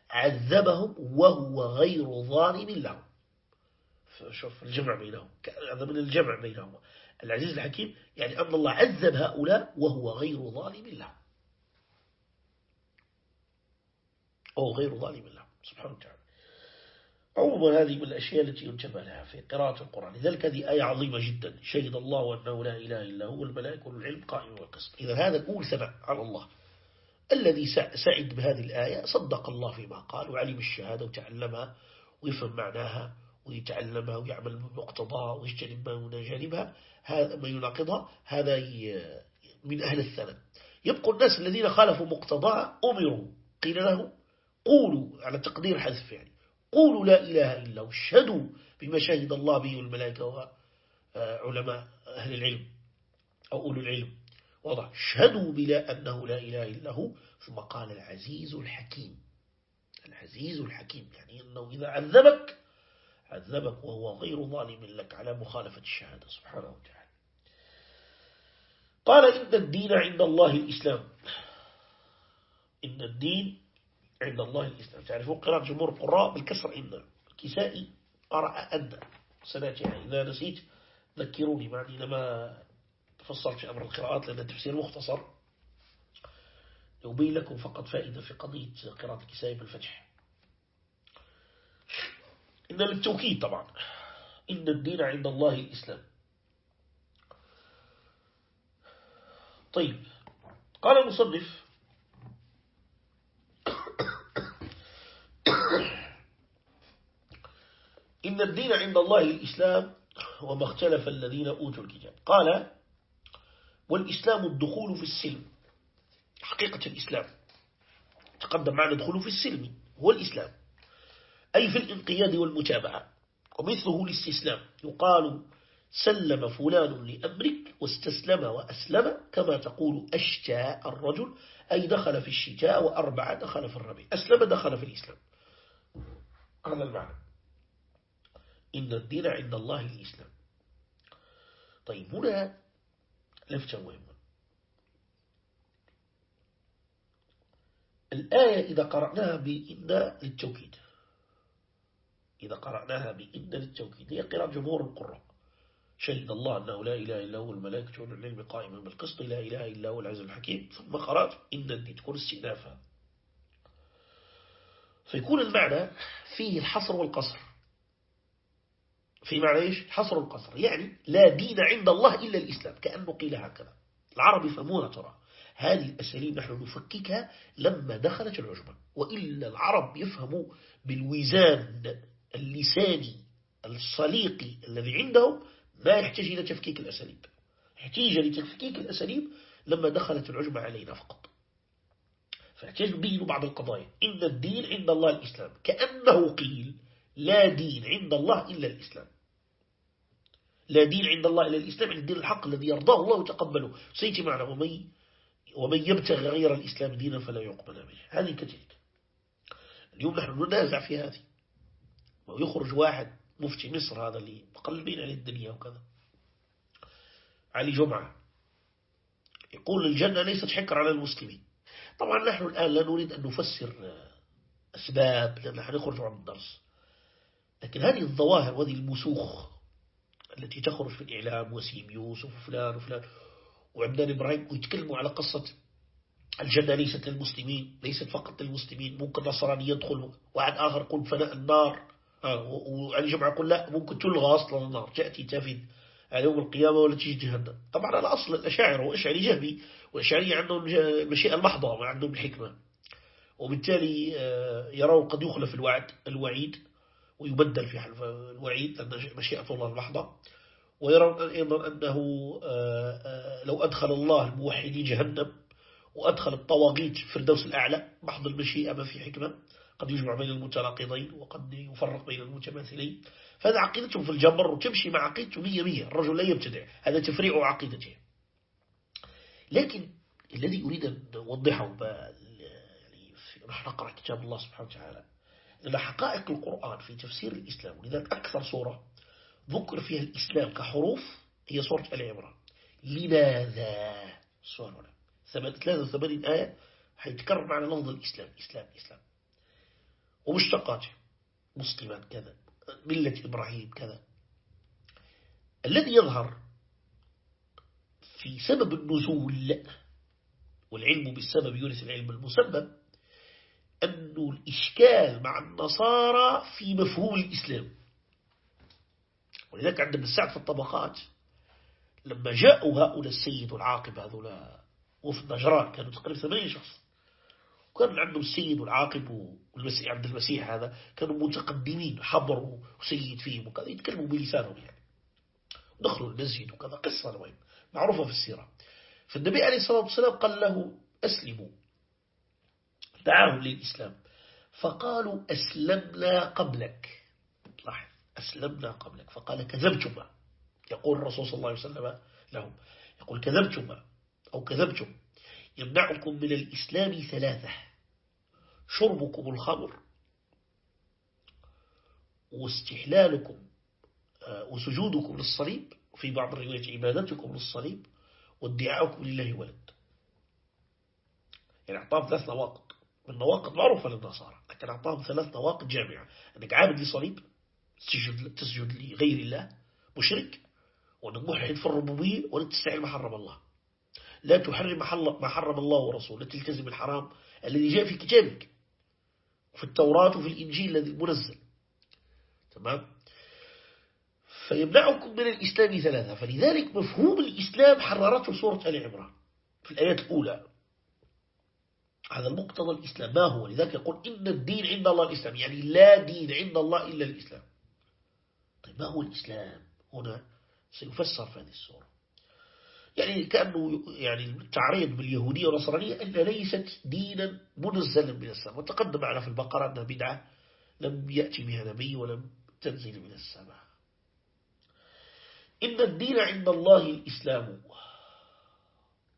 عذبهم وهو غير ظالم لهم. شوف الجمع بينهم من الجمع بينهم. العزيز الحكيم يعني أن الله عذب هؤلاء وهو غير ظالم لهم. أو غير ظالم لهم سبحانه وتعالى. عموما هذه من الأشياء التي ينتبه لها في قراءة القرآن. لذلك هذه آية عظيمة جدا. شهد الله أنه لا إله إلا هو الملائكة والعلم قائم والقسط إذا هذا الأول ثناء على الله. الذي سعد بهذه الآية صدق الله فيما قال وعلم الشهادة وتعلمها ويفهم معناها. ويتعلمها ويعمل بمقتضاها ويجتنب ما هذا ما يناقضها هذا من أهل الثناء يبقى الناس الذين خالفوا مقتضاها أمروا قيل له قولوا على تقدير حذف يعني قولوا لا إله إلا هو اشهدوا بما شهد الله به والملائكة وعلماء أهل العلم أو أولو العلم. وضع اشهدوا بلا أنه لا إله إلا هو. ثم قال العزيز الحكيم. العزيز الحكيم يعني أنه إذا عذبك عذبك وهو غير ظالم لك على مخالفة الشهادة سبحانه وتعالى. قال إن الدين عند الله الإسلام. إن الدين عند الله الإسلام. تعرفون قراءة جمهور القراء بالكسر إن الكسائي قرأ أن سناتها إذا نسيت ذكروني معني لما تفصلت أمر القراءات لأن التفسير مختصر. يبين لكم فقط فائدة في قضية قراءة الكسائي بالفتح. إن للتوكيد طبعا. إن الدين عند الله الإسلام طيب قال المصنف إن الدين عند الله الإسلام وما اختلف الذين أوتوا الكتاب. قال والإسلام الدخول في السلم. حقيقة الإسلام. تقدم معنا دخول في السلم. هو الإسلام. أي في الانقياد والمتابعة. ومثله الاستسلام. يقال سلم فلان لأمرك واستسلم وأسلم كما تقول أشتاء الرجل أي دخل في الشتاء وأربعة دخل في الربيع أسلم دخل في الإسلام. هذا المعنى. إن الدين عند الله الإسلام طيب هنا لفتة مهمة. الآية إذا قرأناها بإن للتوكيد إذا قرأناها بإن للتوكيد هي قراءة جمهور القراء. شهد الله أنه لا إله إلا هو الملائكة والعلم قائما بالقسط لا إله إلا هو العز الحكيم. ثم قرأت إن الدين تكون استئنافها فيكون المعنى فيه الحصر والقصر. في معنى إيش؟ حصر القصر يعني لا دين عند الله إلا الإسلام كأنه قيل هكذا. العرب يفهمونها ترى. هذه الأساليب نحن نفككها لما دخلت العجمة. وإلا العرب يفهموا بالوزان اللساني الصليقي الذي عندهم ما يحتاج إلى تفكيك الأساليب احتاج لتفكيك الأساليب لما دخلت العجمة علينا فقط. فاحتاج بين بعض القضايا. إن الدين عند الله الإسلام. كأنه قيل لا دين عند الله إلا الإسلام. لا دين عند الله إلا الإسلام يعني الدين الحق الذي يرضاه الله وتقبله. سيتي معنا ومن, ومن يبتغي غير الإسلام دينا فلا يقبل به هذه كتلك. اليوم نحن ننازع في هذه. ويخرج واحد مفتي مصر هذا اللي مقلبين على الدنيا وكذا. علي جمعة يقول الجنة ليست حكر على المسلمين طبعا نحن الآن لا نريد أن نفسر أسباب لأن نخرج عن الدرس. لكن هذه الظواهر وهذه المسوخ التي تخرج في الإعلام وسيم يوسف وفلان وفلان وعبدان إبراهيم ويتكلموا على قصة الجنة ليست للمسلمين ليست فقط للمسلمين ممكن نصراني يدخل واحد آخر يقول فناء النار. آه، وعلي جمعة يقول لا ممكن تلغى أصلا النار تأتي تفيد على يوم القيامة ولا تيجي جهنم. طبعا على أصل الأشاعر وإشعري جهبي والأشعرية عندهم المشيئة المحضة ما عندهم الحكمة. وبالتالي آه، يرون قد يخلف الوعد الوعيد ويبدل في حلف الوعيد لأن مشيئة الله المحضة. ويرون أيضا أنه آه، لو أدخل الله الموحدين جهنم وأدخل الطواغيت في الدوس الأعلى محض المشيئة ما في حكمة. قد يجمع بين المتناقضين وقد يفرق بين المتماثلين. فهذا عقيدتهم في الجبر وتمشي مع عقيدته مية مية. الرجل لا يبتدع. هذا تفريع عقيدته. لكن الذي أريد أن أوضحه يعني نحن نقرأ كتاب الله سبحانه وتعالى. أن حقائق القرآن في تفسير الإسلام ولذلك أكثر صورة ذكر فيها الإسلام كحروف هي سورة العمران لماذا؟ السؤال هنا. 83 آية حيتكرر معنا لفظ الإسلام. إسلام إسلام. ومشتقاته مسلما كذا ملة إبراهيم كذا. الذي يظهر في سبب النزول والعلم بالسبب يورث العلم المسبب أن الإشكال مع النصارى في مفهوم الإسلام. ولذلك عند ابن السعد في الطبقات لما جاءوا هؤلاء السيد والعاقب هذولا وفد نجران كانوا تقريبا ثمانية شخص وكان عندهم السيد والعاقب والمسيح عبد المسيح هذا كانوا متقدمين حضروا وسيد فيهم وكذا يتكلموا بلسانهم يعني. دخلوا المسجد وكذا قصة المهم معروفة في السيرة. فالنبي عليه الصلاة والسلام قال له أسلموا. دعاهم للإسلام. فقالوا أسلمنا قبلك. لاحظ أسلمنا قبلك. فقال كذبتما. يقول الرسول صلى الله عليه وسلم لهم. يقول كذبتما أو كذبتم. يمنعكم من الإسلام ثلاثة. شربكم الخمر واستحلالكم آه، وسجودكم للصليب وفي بعض الروايات عبادتكم للصليب وادعاؤكم لله ولد. يعني أعطاهم ثلاث نواقض. والنواقض معروفة للنصارى لكن أعطاهم ثلاث نواقض جامعة. أنك عابد لصليب تسجد, تسجد لغير الله مشرك وأنك موحد في الربوبية ولا تستعين ما حرم الله. لا تحرم ما حرم الله ورسوله لا تلتزم الحرام الذي جاء في كتابك. في التوراة وفي الإنجيل الذي المنزل تمام؟ فيمنعكم من الإسلام ثلاثة. فلذلك مفهوم الإسلام حررته سورة آل عمران في الآيات الأولى. هذا المقتضى الإسلام. ما هو؟ لذلك يقول إن الدين عند الله الإسلام. يعني لا دين عند الله إلا الإسلام. طيب ما هو الإسلام؟ هنا سيفسر في هذه السورة. يعني كأنه يعني التعريض باليهودية والنصرانية أن ليست دينا منزلا من السماء. وتقدم معنا في البقرة أنها بدعة لم يأتي بها نبي ولم تنزل من السماء. إن الدين عند الله الإسلام.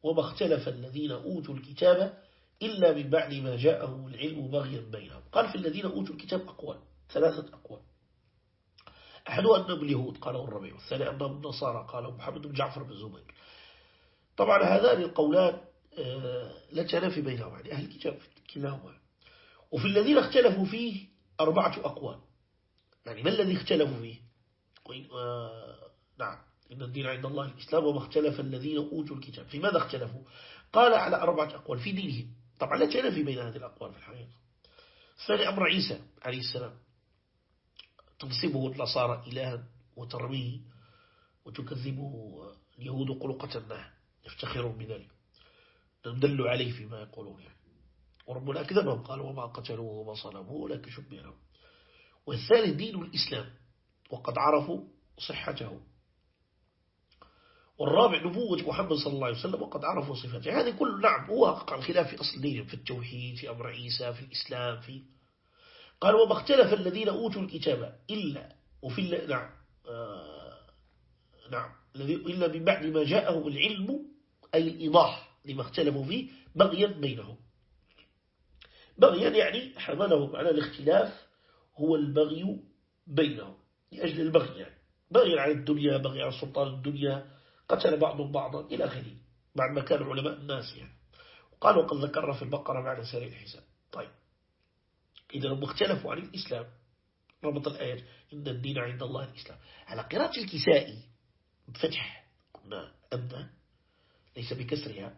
وما اختلف الذين أوتوا الكتاب إلا من بعد ما جاءهم العلم بغيا بينهم. قال في الذين أوتوا الكتاب أقوال ثلاثة أقوال. أحدها أنهم اليهود قاله الربيع. والثاني أنهم النصارى قاله محمد بن جعفر بن زبير. طبعا هذان القولان آه، لا تنافي بينهم يعني أهل الكتاب كلاهما. وفي الذين اختلفوا فيه أربعة أقوال. يعني ما الذي اختلفوا فيه؟ آه، نعم إن الدين عند الله الإسلام وما اختلف الذين أوتوا الكتاب. في ماذا اختلفوا؟ قال على أربعة أقوال في دينهم. طبعا لا تنافي بين هذه الأقوال في الحقيقة. الثاني أمر عيسى عليه السلام. تنصبه النصارى إلها وترميه وتكذبه اليهود قلقة النهر يفتخرون بذلك. دلوا عليه فيما يقولون يعني. وربنا أكذبهم قال وما قتلوه وما صلبوه ولكن شبه لهم. والثالث دين الإسلام وقد عرفوا صحته. والرابع نبوة محمد صلى الله عليه وسلم وقد عرفوا صفاته. هذه كل نعم هو حقق الخلاف في أصل دينهم في التوحيد في أمر عيسى في الإسلام في قال وما اختلف الذين أوتوا الكتاب إلا وفي نعم آه نعم إلا من بعد ما جاءهم العلم أي الإيضاح لما اختلفوا فيه بغيا بينهم. بغيا يعني حملهم على الاختلاف هو البغي بينهم لأجل البغي يعني. بغي على الدنيا بغي على سلطان الدنيا قتل بعضهم بعضا إلى آخره بعد ما كانوا علماء الناس يعني. وقالوا قد ذكرنا في البقرة معنى سريع الحساب. طيب. إذا هم اختلفوا عن الإسلام. ربط الآيات إن الدين عند الله الإسلام. على قراءة الكسائي بفتح قلنا أبنى ليس بكسرها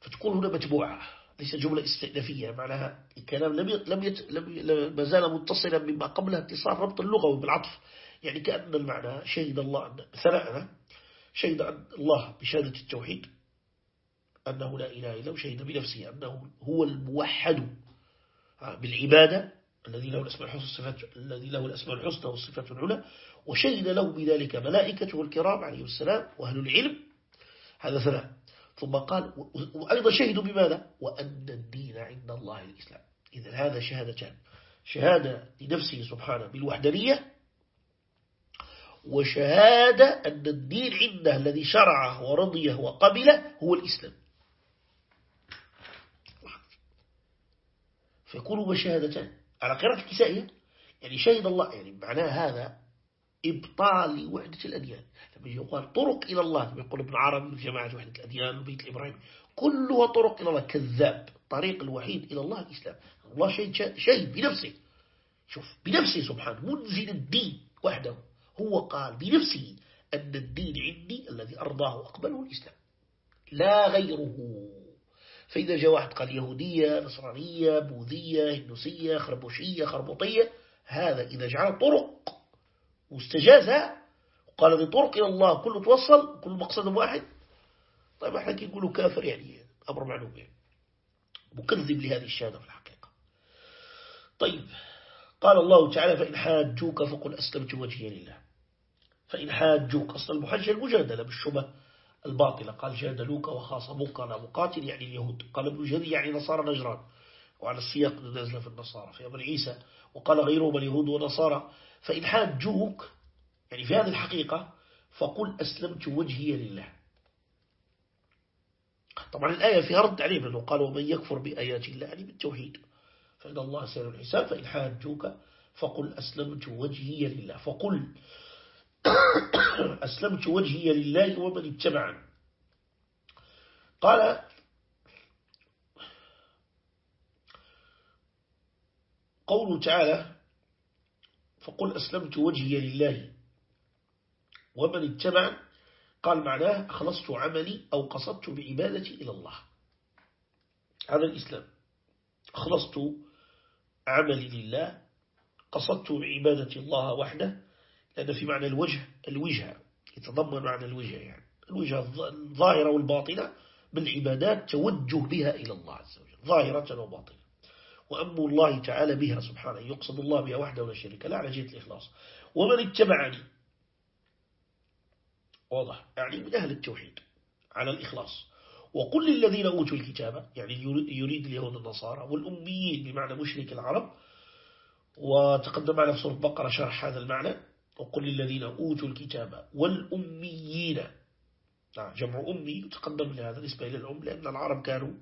فتكون هنا متبوعة ليس جملة استئنافية معناها الكلام لم. لم. لم ما زال متصلا مما قبلها اتصال ربط اللغوي بالعطف يعني كأن المعنى شهد الله أن ثناءنا شهد الله بشهادة التوحيد أنه لا إله إلا وشهد بنفسه أنه هو الموحد بالعبادة الذي له الأسماء الحسنى الصفات الذي له الأسماء الحسنى والصفات العلى وشهد له بذلك ملائكته الكرام عليه السلام وأهل العلم هذا ثلاث ثم قال وأيضا شهدوا بماذا؟ وأن الدين عند الله الإسلام. إذا هذا شهادتان شهادة لنفسه سبحانه بالوحدانية وشهادة أن الدين عنده الذي شرعه ورضيه وقبله هو الإسلام. فيكونوا بشهادتان على قراءة الكسائية يعني شهد الله يعني معناه هذا إبطال وحدة الأديان. لما يقال طرق إلى الله. يقول ابن عربي في جماعة وحدة الأديان وبيت الإبراهيم كلها طرق إلى الله. كذاب. الطريق الوحيد إلى الله الإسلام. الله شهد شهد بنفسه. شوف بنفسه سبحانه. منزل الدين وحده. هو قال بنفسه أن الدين عندي الذي أرضاه وأقبله الإسلام. لا غيره. فإذا جاء واحد قال يهودية نصرانية بوذية هندوسية خربوشية خربوطية هذا إذا جعل طرق واستجازها وقال هذه طرق إلى الله كله توصل كل مقصد واحد. طيب إحنا كي نقولوا كافر يعني أمر معلوم يعني. مكذب لهذه الشهادة في الحقيقة. طيب قال الله تعالى فإن حاجوك فقل أسلمت وجهي لله. فإن حاجوك أصل المحجة المجادلة بالشبه الباطلة. قال جادلوك وخاصموك على مقاتل يعني اليهود. قال ابن جدي يعني نصارى نجران. وعلى السياق نازل في النصارى في أبن عيسى وقال غيرهم اليهود ونصارى فإن حاجوك يعني في هذه الحقيقة فقل أسلمت وجهي لله. طبعا الآية فيها رد عليه لأنه قال ومن يكفر بآيات الله يعني بالتوحيد فإن الله سير الحساب فإن حاجوك فقل أسلمت وجهي لله. فقل (coughs) أسلمت وجهي لله ومن اتبعني. قال قوله تعالى فقل أسلمت وجهي لله. ومن اتبع قال معناه أخلصت عملي أو قصدت بعبادتي إلى الله. هذا الإسلام. أخلصت عملي لله قصدت بعبادة الله وحده لأن في معنى الوجه الوجهة يتضمن معنى الوجه يعني. الوجهة الظاهرة والباطنة بالعبادات توجه بها إلى الله عز وجل ظاهرة وباطنة. وأم الله تعالى بها سبحانه يقصد الله بها وحده ولا شريك لا على جهة الإخلاص. ومن اتبعني واضح يعني من أهل التوحيد على الإخلاص. وقل للذين أوتوا الكتاب يعني يريد اليهود النصارى والأميين بمعنى مشرك العرب وتقدم معنا في سورة بقرة شرح هذا المعنى. وقل للذين أوتوا الكتاب والأميين. نعم جمع أمي تقدم لهذا نسبة إلى الأم لأن العرب كانوا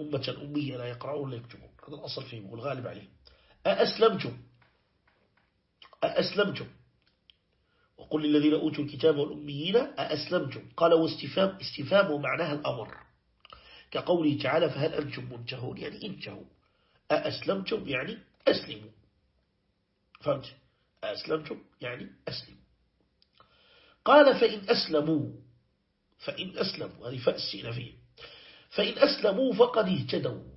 أمة أمية لا يقرأون ولا يكتبون. هذا الأصل فيهم والغالب عليه. أأسلمتم؟ أأسلمتم. وقل للذين أوتوا الكتاب والأميين أأسلمتم. قال واستفام استفام معناها الأمر. كقوله تعالى فهل أنتم منتهون؟ يعني انتهوا. أأسلمتم يعني أسلموا. فهمت؟ أسلمتم يعني أسلموا. قال فإن أسلموا فإن أسلموا. هذه فأسئنا فيه. فإن أسلموا فقد اهتدوا.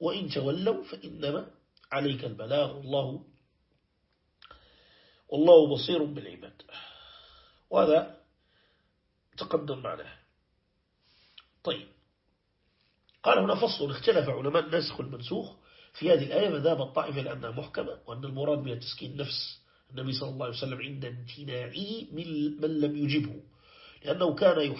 وإن تولوا فإنما عليك البلاغ. الله والله بصير بالعباد. وهذا تقدم معناه طيب. قال هنا فصل. اختلف علماء الناسخ والمنسوخ في هذه الآية فذهب الطائفة لأنها محكمة وأن المراد بها تسكين نفس النبي صلى الله عليه وسلم عند امتناعه من لم يجبه لأنه كان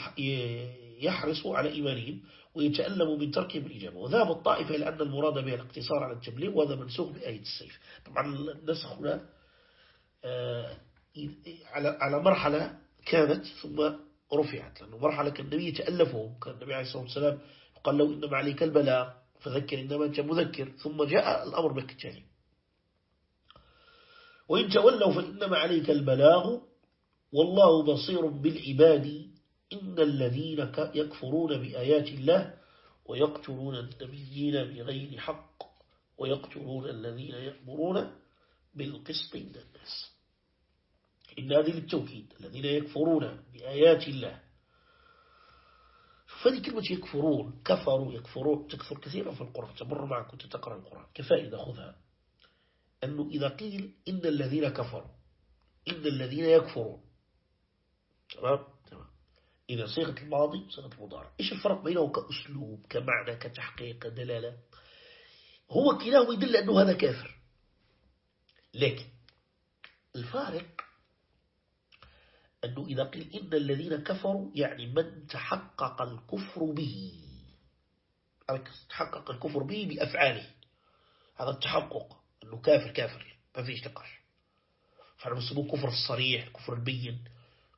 يحرص على إيمانهم ويتألم من تركهم الإجابة. وذهب الطائفة إلى أن المراد بها الاقتصار على التبليغ وهذا منسوخ بآية السيف. طبعا النسخ هنا آه، على مرحلة كانت ثم رفعت لأنه مرحلة كان النبي يتألفهم كان النبي عليه الصلاة والسلام قال له إنما عليك البلاغ فذكر إنما أنت مذكر ثم جاء الأمر بالكتاب وإن تولوا فإنما عليك البلاغ والله بصير بالعباد إن الذين يكفرون بآيات الله ويقتلون النبيين بغير حق ويقتلون الذين يأمرون بالقسط من الناس. إن هذه للتوكيد الذين يكفرون بآيات الله. فهذه كلمة يكفرون كفروا يكفرون تكثر كثيرا في القرآن تمر معك كنت تقرأ القرآن كفائدة خذها أنه إذا قيل إن الذين كفروا إن الذين يكفرون. تمام؟ إذا صيغة الماضي وصيغة المضارع. إيش الفرق بينه كأسلوب كمعنى كتحقيق كدلالة هو كلاهما يدل أنه هذا كافر. لكن الفارق أنه إذا قيل إن الذين كفروا يعني من تحقق الكفر به. تحقق الكفر به بأفعاله. هذا التحقق أنه كافر كافر ما فيش نقاش. فعلا نسموه كفر الصريح كفر البين.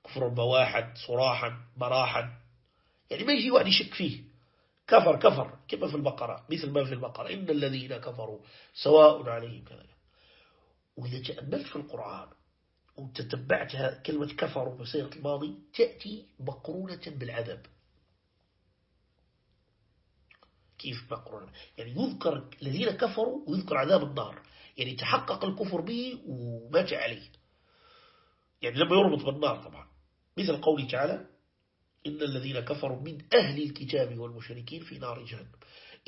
كفر البواحد صراحا براحا. يعني ما يجي واحد يشك فيه. كفر كفر. كما في البقرة مثل ما في البقرة. إن الذين كفروا سواء عليهم كذا. وإذا تأملت في القرآن وتتبعت كلمة كفر بصيغة الماضي تأتي مقرونة بالعذاب. كيف مقرونة؟ يعني يذكر الذين كفروا ويذكر عذاب النار. يعني تحقق الكفر به ومات عليه. يعني لما يربط بالنار طبعا. مثل قوله تعالى إن الذين كفروا من أهل الكتاب والمشركين في نار جهنم.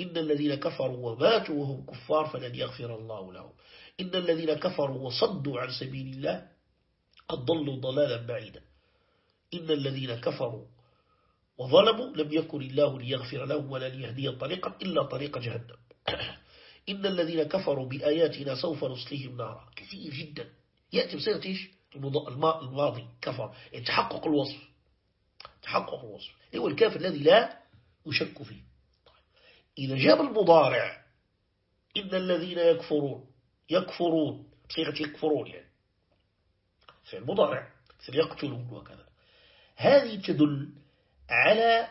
إن الذين كفروا وماتوا وهم كفار فلن يغفر الله لهم. إن الذين كفروا وصدوا عن سبيل الله قد ضلوا ضلالا بعيدا. إن الذين كفروا وظلموا لم يكن الله ليغفر لهم ولا ليهدي طريقا إلا طريق جهنم. (clears throat) إن الذين كفروا بآياتنا سوف نصليهم نارا. كثير جدا. يأتي بصيغة إيش؟ الماضي كفر. يعني تحقق الوصف. تحقق الوصف. هو الكافر الذي لا يشك فيه. طيب. إذا جاب المضارع إن الذين يكفرون يكفرون. بصيغة يكفرون يعني. في المضارع يقتلون وكذا. هذه تدل على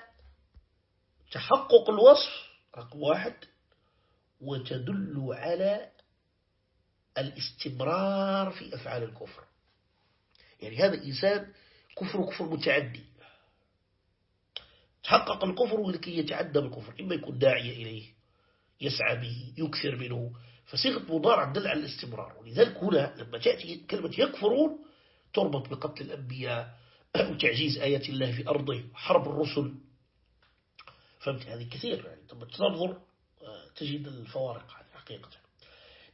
تحقق الوصف رقم واحد وتدل على الاستمرار في أفعال الكفر. يعني هذا إنسان كفر كفر متعدي. تحقق الكفر ولكي يتعدى بالكفر. إما يكون داعية إليه يسعى به يكثر منه. فصيغة مضارع تدل على الاستمرار. ولذلك هنا لما تأتي كلمة يكفرون تربط بقتل الأنبياء (clears throat) وتعزيز آيات الله في أرضه حرب الرسل. فهمت هذه كثير يعني. لما تنظر تجد الفوارق حقيقة.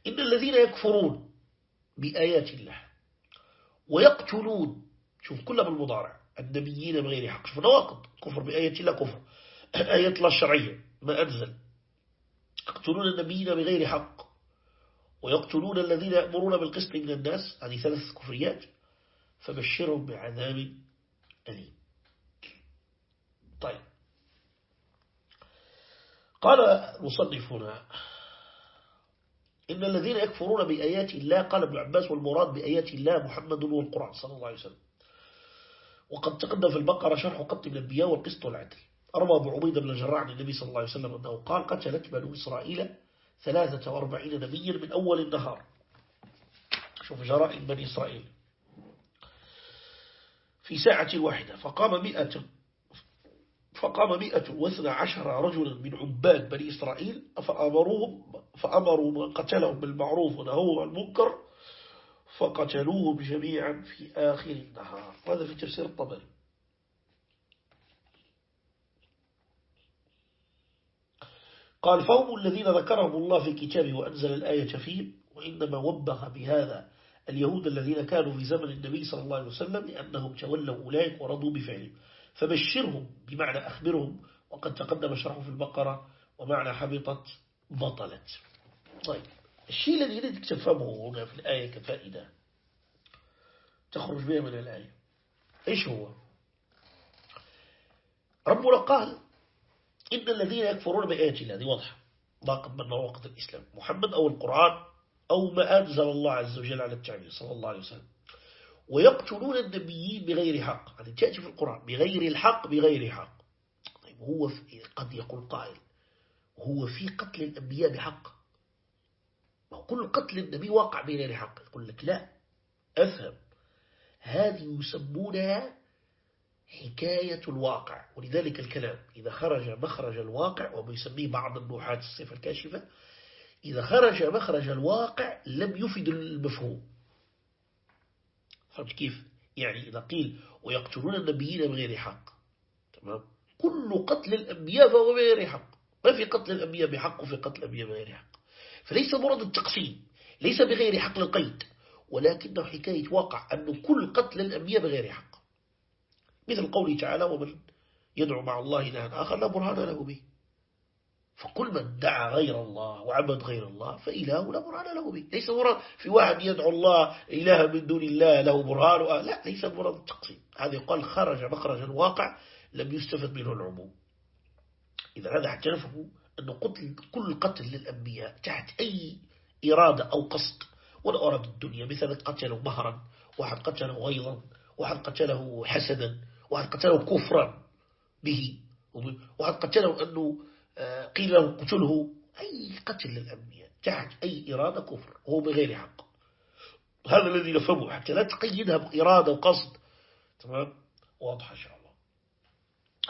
إن الذين يكفرون بآيات الله ويقتلون. شوف كلها بالمضارع النبيين بغير حق. شوف نواقض. كفر بآيات الله كفر. (clears throat) آيات الله الشرعية. ما أنزل. يقتلون النبيين بغير حق. ويقتلون الذين يأمرون بالقسط من الناس. هذه ثلاث كفريات. فبشرهم بعذاب أليم. طيب. قال مصنف هنا إن الذين يكفرون بآيات الله قال ابن عباس والمراد بآيات الله محمد والقرآن صلى الله عليه وسلم. وقد تقدم في البقرة شرح قتل الأنبياء والقسط والعدل. أرمى أبو عبيدة بن الجراح عن النبي صلى الله عليه وسلم أنه قال قتلت بنو إسرائيل ثلاثة وأربعين نبيا من أول النهار. شوف جرائم بني إسرائيل. في ساعة واحدة فقام مئة فقام مئة واثنى عشر رجلا من عباد بني إسرائيل فأمروهم فأمروا من قتلهم بالمعروف ونهوهم عن المنكر فقتلوهم جميعا في آخر النهار. هذا في تفسير الطبري. قال فهم الذين ذكرهم الله في كتابه وأنزل الآية فيهم وإنما وبخ بهذا اليهود الذين كانوا في زمن النبي صلى الله عليه وسلم لأنهم تولوا أولئك ورضوا بفعلهم. فبشرهم بمعنى أخبرهم وقد تقدم شرحه في البقرة ومعنى حبطت بطلت. طيب الشيء الذي يريد تفهمه هنا في الآية كفائدة تخرج بها من الآية إيش هو؟ ربنا قال إن الذين يكفرون بآيات الله هذه واضحة ضاقت من وقت الإسلام محمد أو القرآن أو ما أنزل الله عز وجل على التعبير صلى الله عليه وسلم. ويقتلون النبيين بغير حق. هذه تأتي في القرآن بغير الحق بغير حق. طيب هو في قد يقول قائل هو في قتل الأنبياء بحق؟ وكل قتل النبي واقع بغير حق. يقول لك لا. أفهم. هذه يسمونها حكاية الواقع. ولذلك الكلام إذا خرج مخرج الواقع وما يسميه بعض النوحات الصفة الكاشفة إذا خرج مخرج الواقع لم يفد المفهوم. فهمت كيف؟ يعني إذا قيل ويقتلون النبيين بغير حق. تمام؟ كل قتل الأنبياء فهو بغير حق. ما في قتل الأنبياء بحق وفي قتل الأنبياء بغير حق. فليس مراد التقسيم ليس بغير حق للقيد ولكنه حكاية واقع أن كل قتل الأنبياء بغير حق. مثل قوله تعالى ومن يدعو مع الله إلها آخر لا برهان له به. فكل من دعا غير الله وعبد غير الله فإله لا برهان له به. ليس مراد في واحد يدعو الله إله من دون الله له برهان لا ليس مراد التقسيم. هذا يقال خرج مخرج واقع لم يستفد منه العموم. إذا هذا نفهموا أن قتل كل قتل للأنبياء تحت أي إرادة أو قصد. ولا أراد الدنيا مثلا قتلوا مهرا واحد قتله غيظا واحد قتله حسدا واحد قتله كفرا به واحد قتله أنه قيل له قتله. أي قتل للأنبياء. تحت أي إرادة كفر. وهو بغير حق. هذا الذي نفهمه حتى لا تقيدها بإرادة وقصد. تمام؟ واضح إن شاء الله.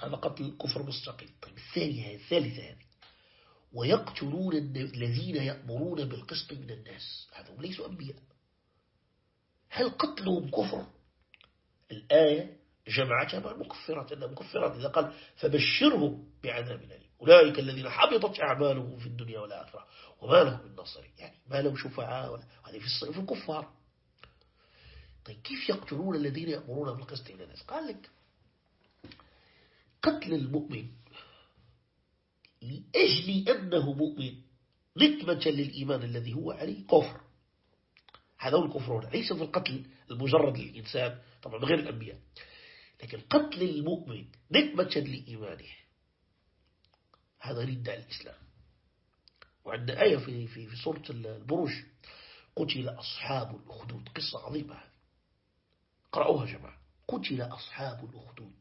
هذا قتل كفر مستقيم طيب الثانية الثالثة هذه. ويقتلون الذين يأمرون بالقسط من الناس. هذا ليسوا أنبياء. هل قتلهم كفر؟ الآية جمعتها مع المكفرات. أنها مكفرات. إذا قال فبشرهم بعذاب أليم. أولئك الذين حبطت أعمالهم في الدنيا والآخرة وما لهم من نصر. يعني ما لهم شفعاء هذه في الصيف الكفار. طيب كيف يقتلون الذين يأمرون بالقسط من الناس؟ قال لك قتل المؤمن لأجل أنه مؤمن نقمة للإيمان الذي هو عليه كفر. هذا هو الكفر ليس في القتل المجرد للإنسان طبعا غير الأنبياء. لكن قتل المؤمن نقمة لإيمانه. هذا رداء الإسلام. وعندنا آية في, في, في سورة البروج قتل أصحاب الأخدود. قصة عظيمة هذه. قرأوها جماعة. قتل أصحاب الأخدود.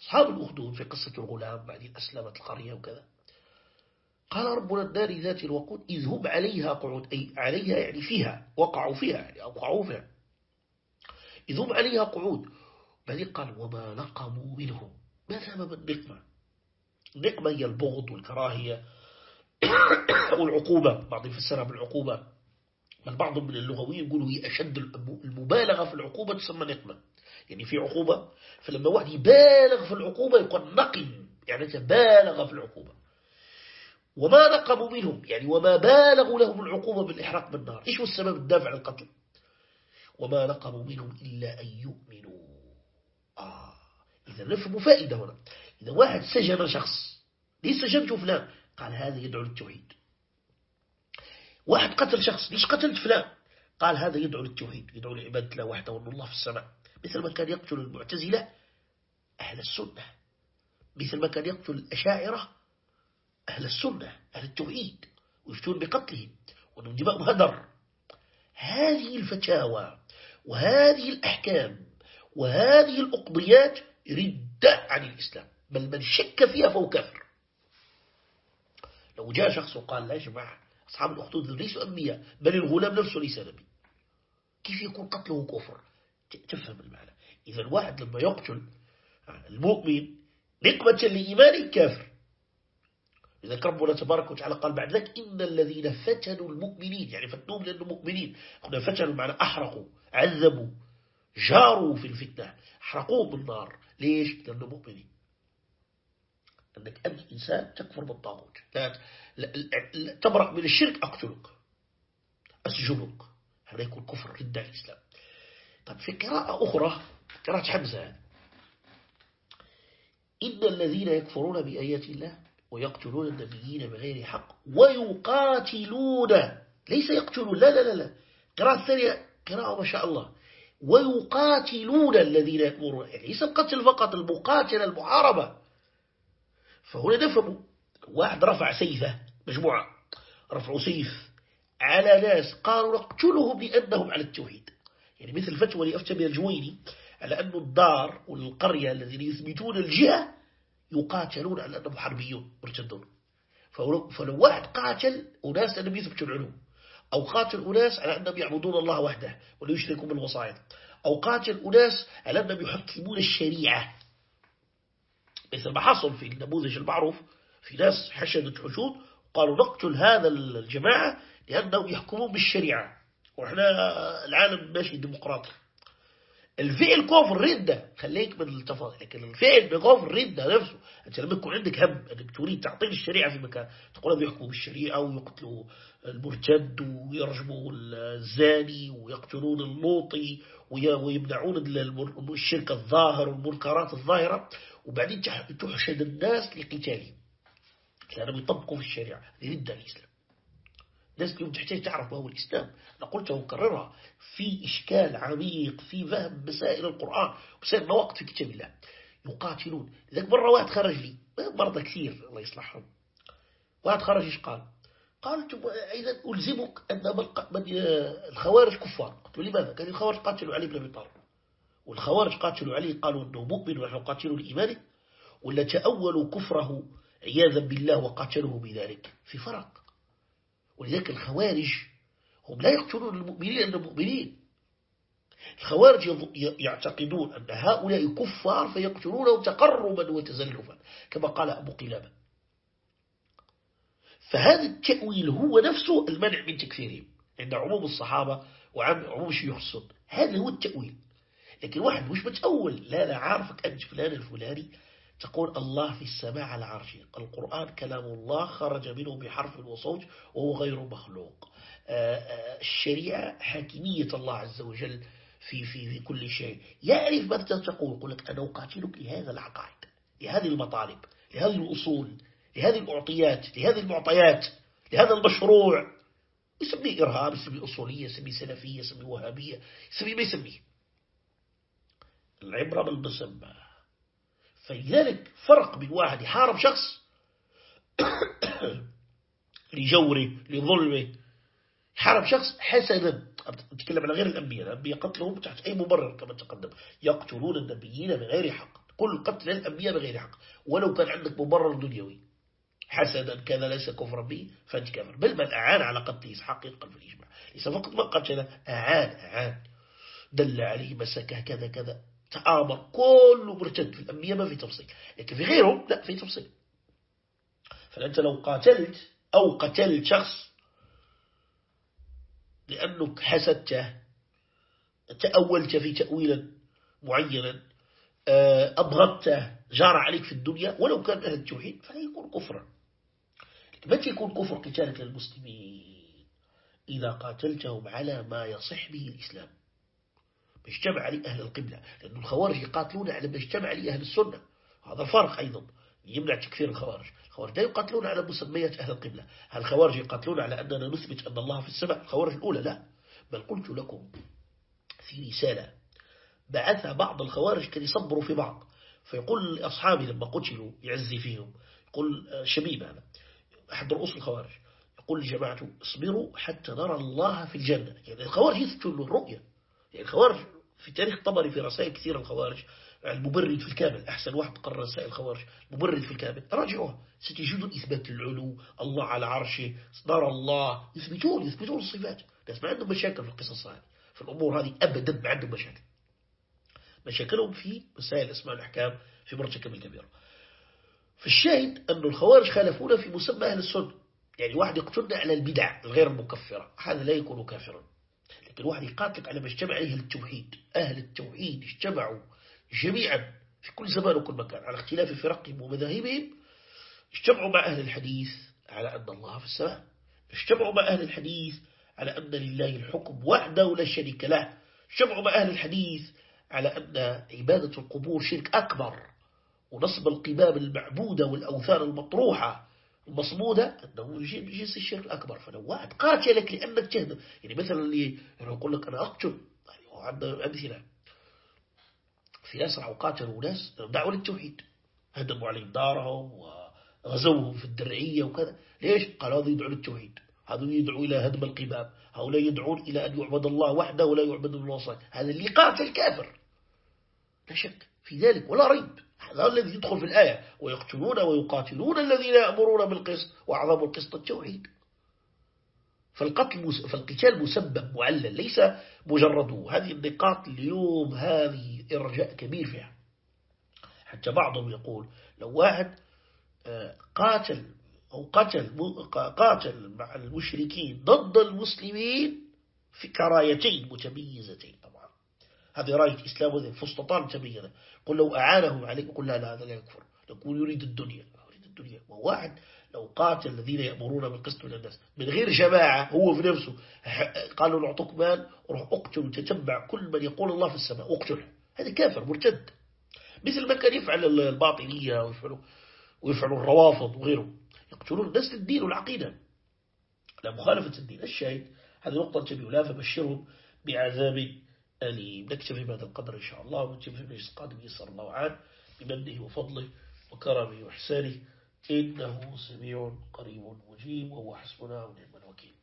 أصحاب الأخدود في قصة الغلام بعدين أسلمت القرية وكذا. قال ربنا النار ذات الوقود إذ هم عليها قعود أي عليها يعني فيها وقعوا فيها يعني أوقعوا فيها. إذ هم عليها قعود. بعدين قال وما نقموا منهم. ما سبب النقمة النقمة هي البغض والكراهية (coughs) والعقوبة. بعض يفسرها بالعقوبة. بل بعض من اللغويين يقولوا هي أشد المبالغة في العقوبة تسمى نقمة. يعني في عقوبة فلما واحد يبالغ في العقوبة يقول نقم يعني تبالغ في العقوبة. وما نقموا منهم يعني وما بالغوا لهم العقوبة بالإحراق بالنار. إيش هو السبب الدافع للقتل؟ وما نقموا منهم إلا أن يؤمنوا. آه إذا نفهم فائدة هنا. إذا واحد سجن شخص ليس سجنته فلان. قال هذا يدعو للتوحيد. واحد قتل شخص ليش قتلت فلان؟ قال هذا يدعو للتوحيد يدعو لعبادة الله وحده وأن الله في السماء. مثل ما كان يقتل المعتزلة أهل السنة. مثل ما كان يقتل الأشاعرة أهل السنة أهل التوحيد ويفتون بقتلهم وأنهم دماء هدر هذه الفتاوى وهذه الأحكام وهذه الأقضيات ردة عن الإسلام. بل من شك فيها فهو كافر. لو جاء شخص وقال لا يا جماعة أصحاب الأخدود ليسوا أنبياء بل الغلام نفسه ليس نبي. كيف يكون قتله كفر؟ تفهم المعنى. إذا الواحد لما يقتل المؤمن نقمة لإيمانه كافر. إذا ربنا تبارك وتعالى قال بعد ذلك إن الذين فتنوا المؤمنين يعني فتنوهم لأنهم مؤمنين. هنا فتنوا معنى أحرقوا عذبوا جاروا في الفتنة أحرقوهم بالنار ليش؟ لأنهم مؤمنين. أنك أنت إنسان تكفر بالطاغوت. لا, تبرأ من الشرك أقتلك. أسجنك. هذا يكون كفر ردة الإسلام. طيب في قراءة أخرى قراءة حمزة. إن الذين يكفرون بآيات الله ويقتلون النبيين بغير حق ويقاتلون. ليس يقتلون لا لا لا لا. قراءة الثانية قراءة ما شاء الله. ويقاتلون الذين يأمرون يعني ليس القتل فقط المقاتل المحاربة فهنا نفهم واحد رفع سيفه مجموعة رفعوا سيف على ناس قالوا نقتلهم لأنهم على التوحيد. يعني مثل فتوى لأفتى من الجويني على أن الدار والقرية الذين يثبتون الجهة يقاتلون على أنهم حربيون مرتدون. فلو واحد قاتل أناس لأنهم يثبتوا العلوم أو قاتل أناس على أنهم يعبدون الله وحده ولا يشركوا بالوصايا أو قاتل أناس على أنهم يحكمون الشريعة. مثل ما حصل في النموذج المعروف في ناس حشدت حشود قالوا نقتل هذا الجماعة لأنهم يحكمون بالشريعة. وإحنا العالم ماشي ديمقراطي. الفعل كفر ردة خليك من التفاصيل لكن الفعل بكفر ردة نفسه أنت لما يكون عندك هم أنك تريد تعطيل الشريعة في مكان تقول بيحكموا بالشريعة ويقتلوا المرتد ويرجموا الزاني ويقتلون اللوطي ويمنعون الشرك الظاهر والمنكرات الظاهرة. وبعدين تحشد الناس لقتالهم. لأنهم يطبقوا في الشريعة. ردة الإسلام. الناس اليوم تحتاج تعرف ما هو الإسلام. أنا قلت وكررها في إشكال عميق في فهم مسائل القرآن. ومسائل مواقف كتاب الله. يقاتلون. ذلك مرة واحد خرج لي. مرضى كثير الله يصلحهم. واحد خرج إيش قال؟ قال إذا ألزمك أن من الخوارج كفار. قلت له لماذا؟ قال الخوارج قاتلوا علي بن أبي طالب. والخوارج قاتلوا علي قالوا أنه مؤمن ونحن قاتلوا لإيمانه ولا تأولوا كفره عياذا بالله وقاتلوه بذلك. في فرق. ولذلك الخوارج هم لا يقتلون المؤمنين أن المؤمنين. الخوارج يعتقدون أن هؤلاء كفار فيقتلونهم تقربا وتزلفا كما قال أبو قلابة. فهذا التأويل هو نفسه المنع من تكفيرهم عند عموم الصحابة وعموم شيوخ السنة. هذا هو التأويل. لكن واحد مش متأول. لا لا عارفك أنت فلان الفلاني. تقول الله في السماء على عرشه. القرآن كلام الله خرج منه بحرف وصوت وهو غير مخلوق. آه، آه، الشريعة حاكمية الله عز وجل في, في, في كل شيء. يعرف ماذا تقول. يقول لك أنا أقاتلك لهذا العقائد لهذه المطالب لهذه الأصول لهذه الأعطيات لهذه المعطيات لهذا المشروع. يسميه إرهاب يسميه أصولية يسميه سلفية يسميه وهابية يسميه ما يسميه. العبرة بالمسمى. فلذلك فرق بين واحد يحارب شخص (coughs) لجوره لظلمه يحارب شخص حسنا. أتكلم على غير الأنبياء الأنبياء قتلهم تحت أي مبرر كما تقدم. يقتلون النبيين بغير حق. كل قتل الأنبياء بغير حق. ولو كان عندك مبرر دنيوي. حسدا كذا ليس كفرا به فأنت كافر. بل من أعان على قتل إسحاق ينقل في الإجماع. ليس فقط ما قتل أعان أعان. دل عليه مسكة كذا كذا. تآمر كله مرتد. في الأنبياء ما في تفصيل. لكن في غيرهم لا في تفصيل. فأنت لو قاتلت أو قتلت شخص لأنك حسدته تأولت في تأويلا معينا آه، أبغضته جار عليك في الدنيا ولو كان أهل التوحيد فلا يكون كفرا. متى يكون كفر قتالك للمسلمين إذا قاتلتهم على ما يصح به الإسلام. اجتمع عليه أهل القبلة لأن الخوارج يقاتلون على ما اجتمع عليه أهل السنة. هذا الفرق أيضا يمنع تكفير الخوارج. الخوارج لا يقاتلون على مسميات أهل القبلة. هل الخوارج يقاتلون على أننا نثبت أن الله في السماء؟ الخوارج الأولى لا. بل قلت لكم في رسالة بعث بعض الخوارج كان يصبروا في بعض. فيقول لأصحابي لما قتلوا يعزي فيهم يقول آه، شبيب هذا أحد رؤوس الخوارج. يقول لجماعته اصبروا حتى نرى الله في الجنة. يعني الخوارج يثبتون الرؤية يعني الخوارج في تاريخ طبري في رسائل كثيرة الخوارج المبرد في الكامل أحسن واحد قرر رسائل الخوارج. مبرد في الكامل راجعوها ستجدون إثبات العلو الله على عرشه نرى الله. يثبتون يثبتون الصفات. بس ما عندهم مشاكل في القصص هذه. في الأمور هذه أبدا ما عندهم مشاكل. مشاكلهم في مسائل أسماء الأحكام في مرتكب الكبيرة. فالشاهد أن الخوارج خالفونا في مسمى أهل السنة. يعني واحد يقتلنا على البدع الغير المكفرة هذا لا يكون كافرا. لكن واحد يقاتلك على اجتمع عليه التوحيد. أهل التوحيد اجتمعوا جميعا في كل زمان وكل مكان على اختلاف فرقهم ومذاهبهم. اجتمعوا مع أهل الحديث على أن الله في السماء. اجتمعوا مع أهل الحديث على أن لله الحكم وحده ولا شريك له. اجتمعوا مع أهل الحديث على أن عبادة القبور شرك أكبر. ونصب القباب المعبودة والأوثان المطروحة المصمودة أنه جنس الشرك الأكبر فلو واحد قاتلك لأنك تهدم يعني مثلا اللي يقول لك أنا أقتل. يعني عندنا أمثلة. في ناس راحوا قاتلوا ناس دعوا للتوحيد. هدموا عليهم دارهم وغزوهم في الدرعية وكذا. ليش؟ قال هذا يدعو للتوحيد. هذا يدعو إلى هدم القباب. هؤلاء يدعون إلى أن يعبد الله وحده ولا يعبد الله هذا اللي قاتل كافر لا شك في ذلك ولا ريب. هذا الذي يدخل في الآية. ويقتلون ويقاتلون الذين يأمرون بالقسط وأعظم القسط التوحيد. فالقتل فالقتال مسبب معلل ليس مجرد هذه النقاط اليوم هذه إرجاء كبير فيها. حتى بعضهم يقول لو واحد آه، قاتل أو قتل قاتل مع المشركين ضد المسلمين في كرايتين متميزتين طبعا. هذا راية إسلام فستطان تبين قل لو أعانهم عليه قل لا لا هذا لا يكفر. يقول يريد الدنيا يريد الدنيا. وواحد لو قاتل الذين يأمرون بالقسط من الناس من غير جماعة هو في نفسه قالوا نعطوك مال وروح اقتل وتتبع كل من يقول الله في السماء اقتل هذا كافر مرتد. مثل ما كان يفعل الباطنية ويفعلوا, ويفعلوا الروافض وغيره يقتلون الناس للدين والعقيدة. لا مخالفة الدين. الشاهد هذه نقطة جميلة فبشرهم بعذاب أليم نكتفي بهذا القدر إن شاء الله ونكتفي المجلس القادم يسر الله عنه بمنه وفضله وكرمه وإحسانه إنه سميع قريب مجيب وهو حسبنا ونعم الوكيل.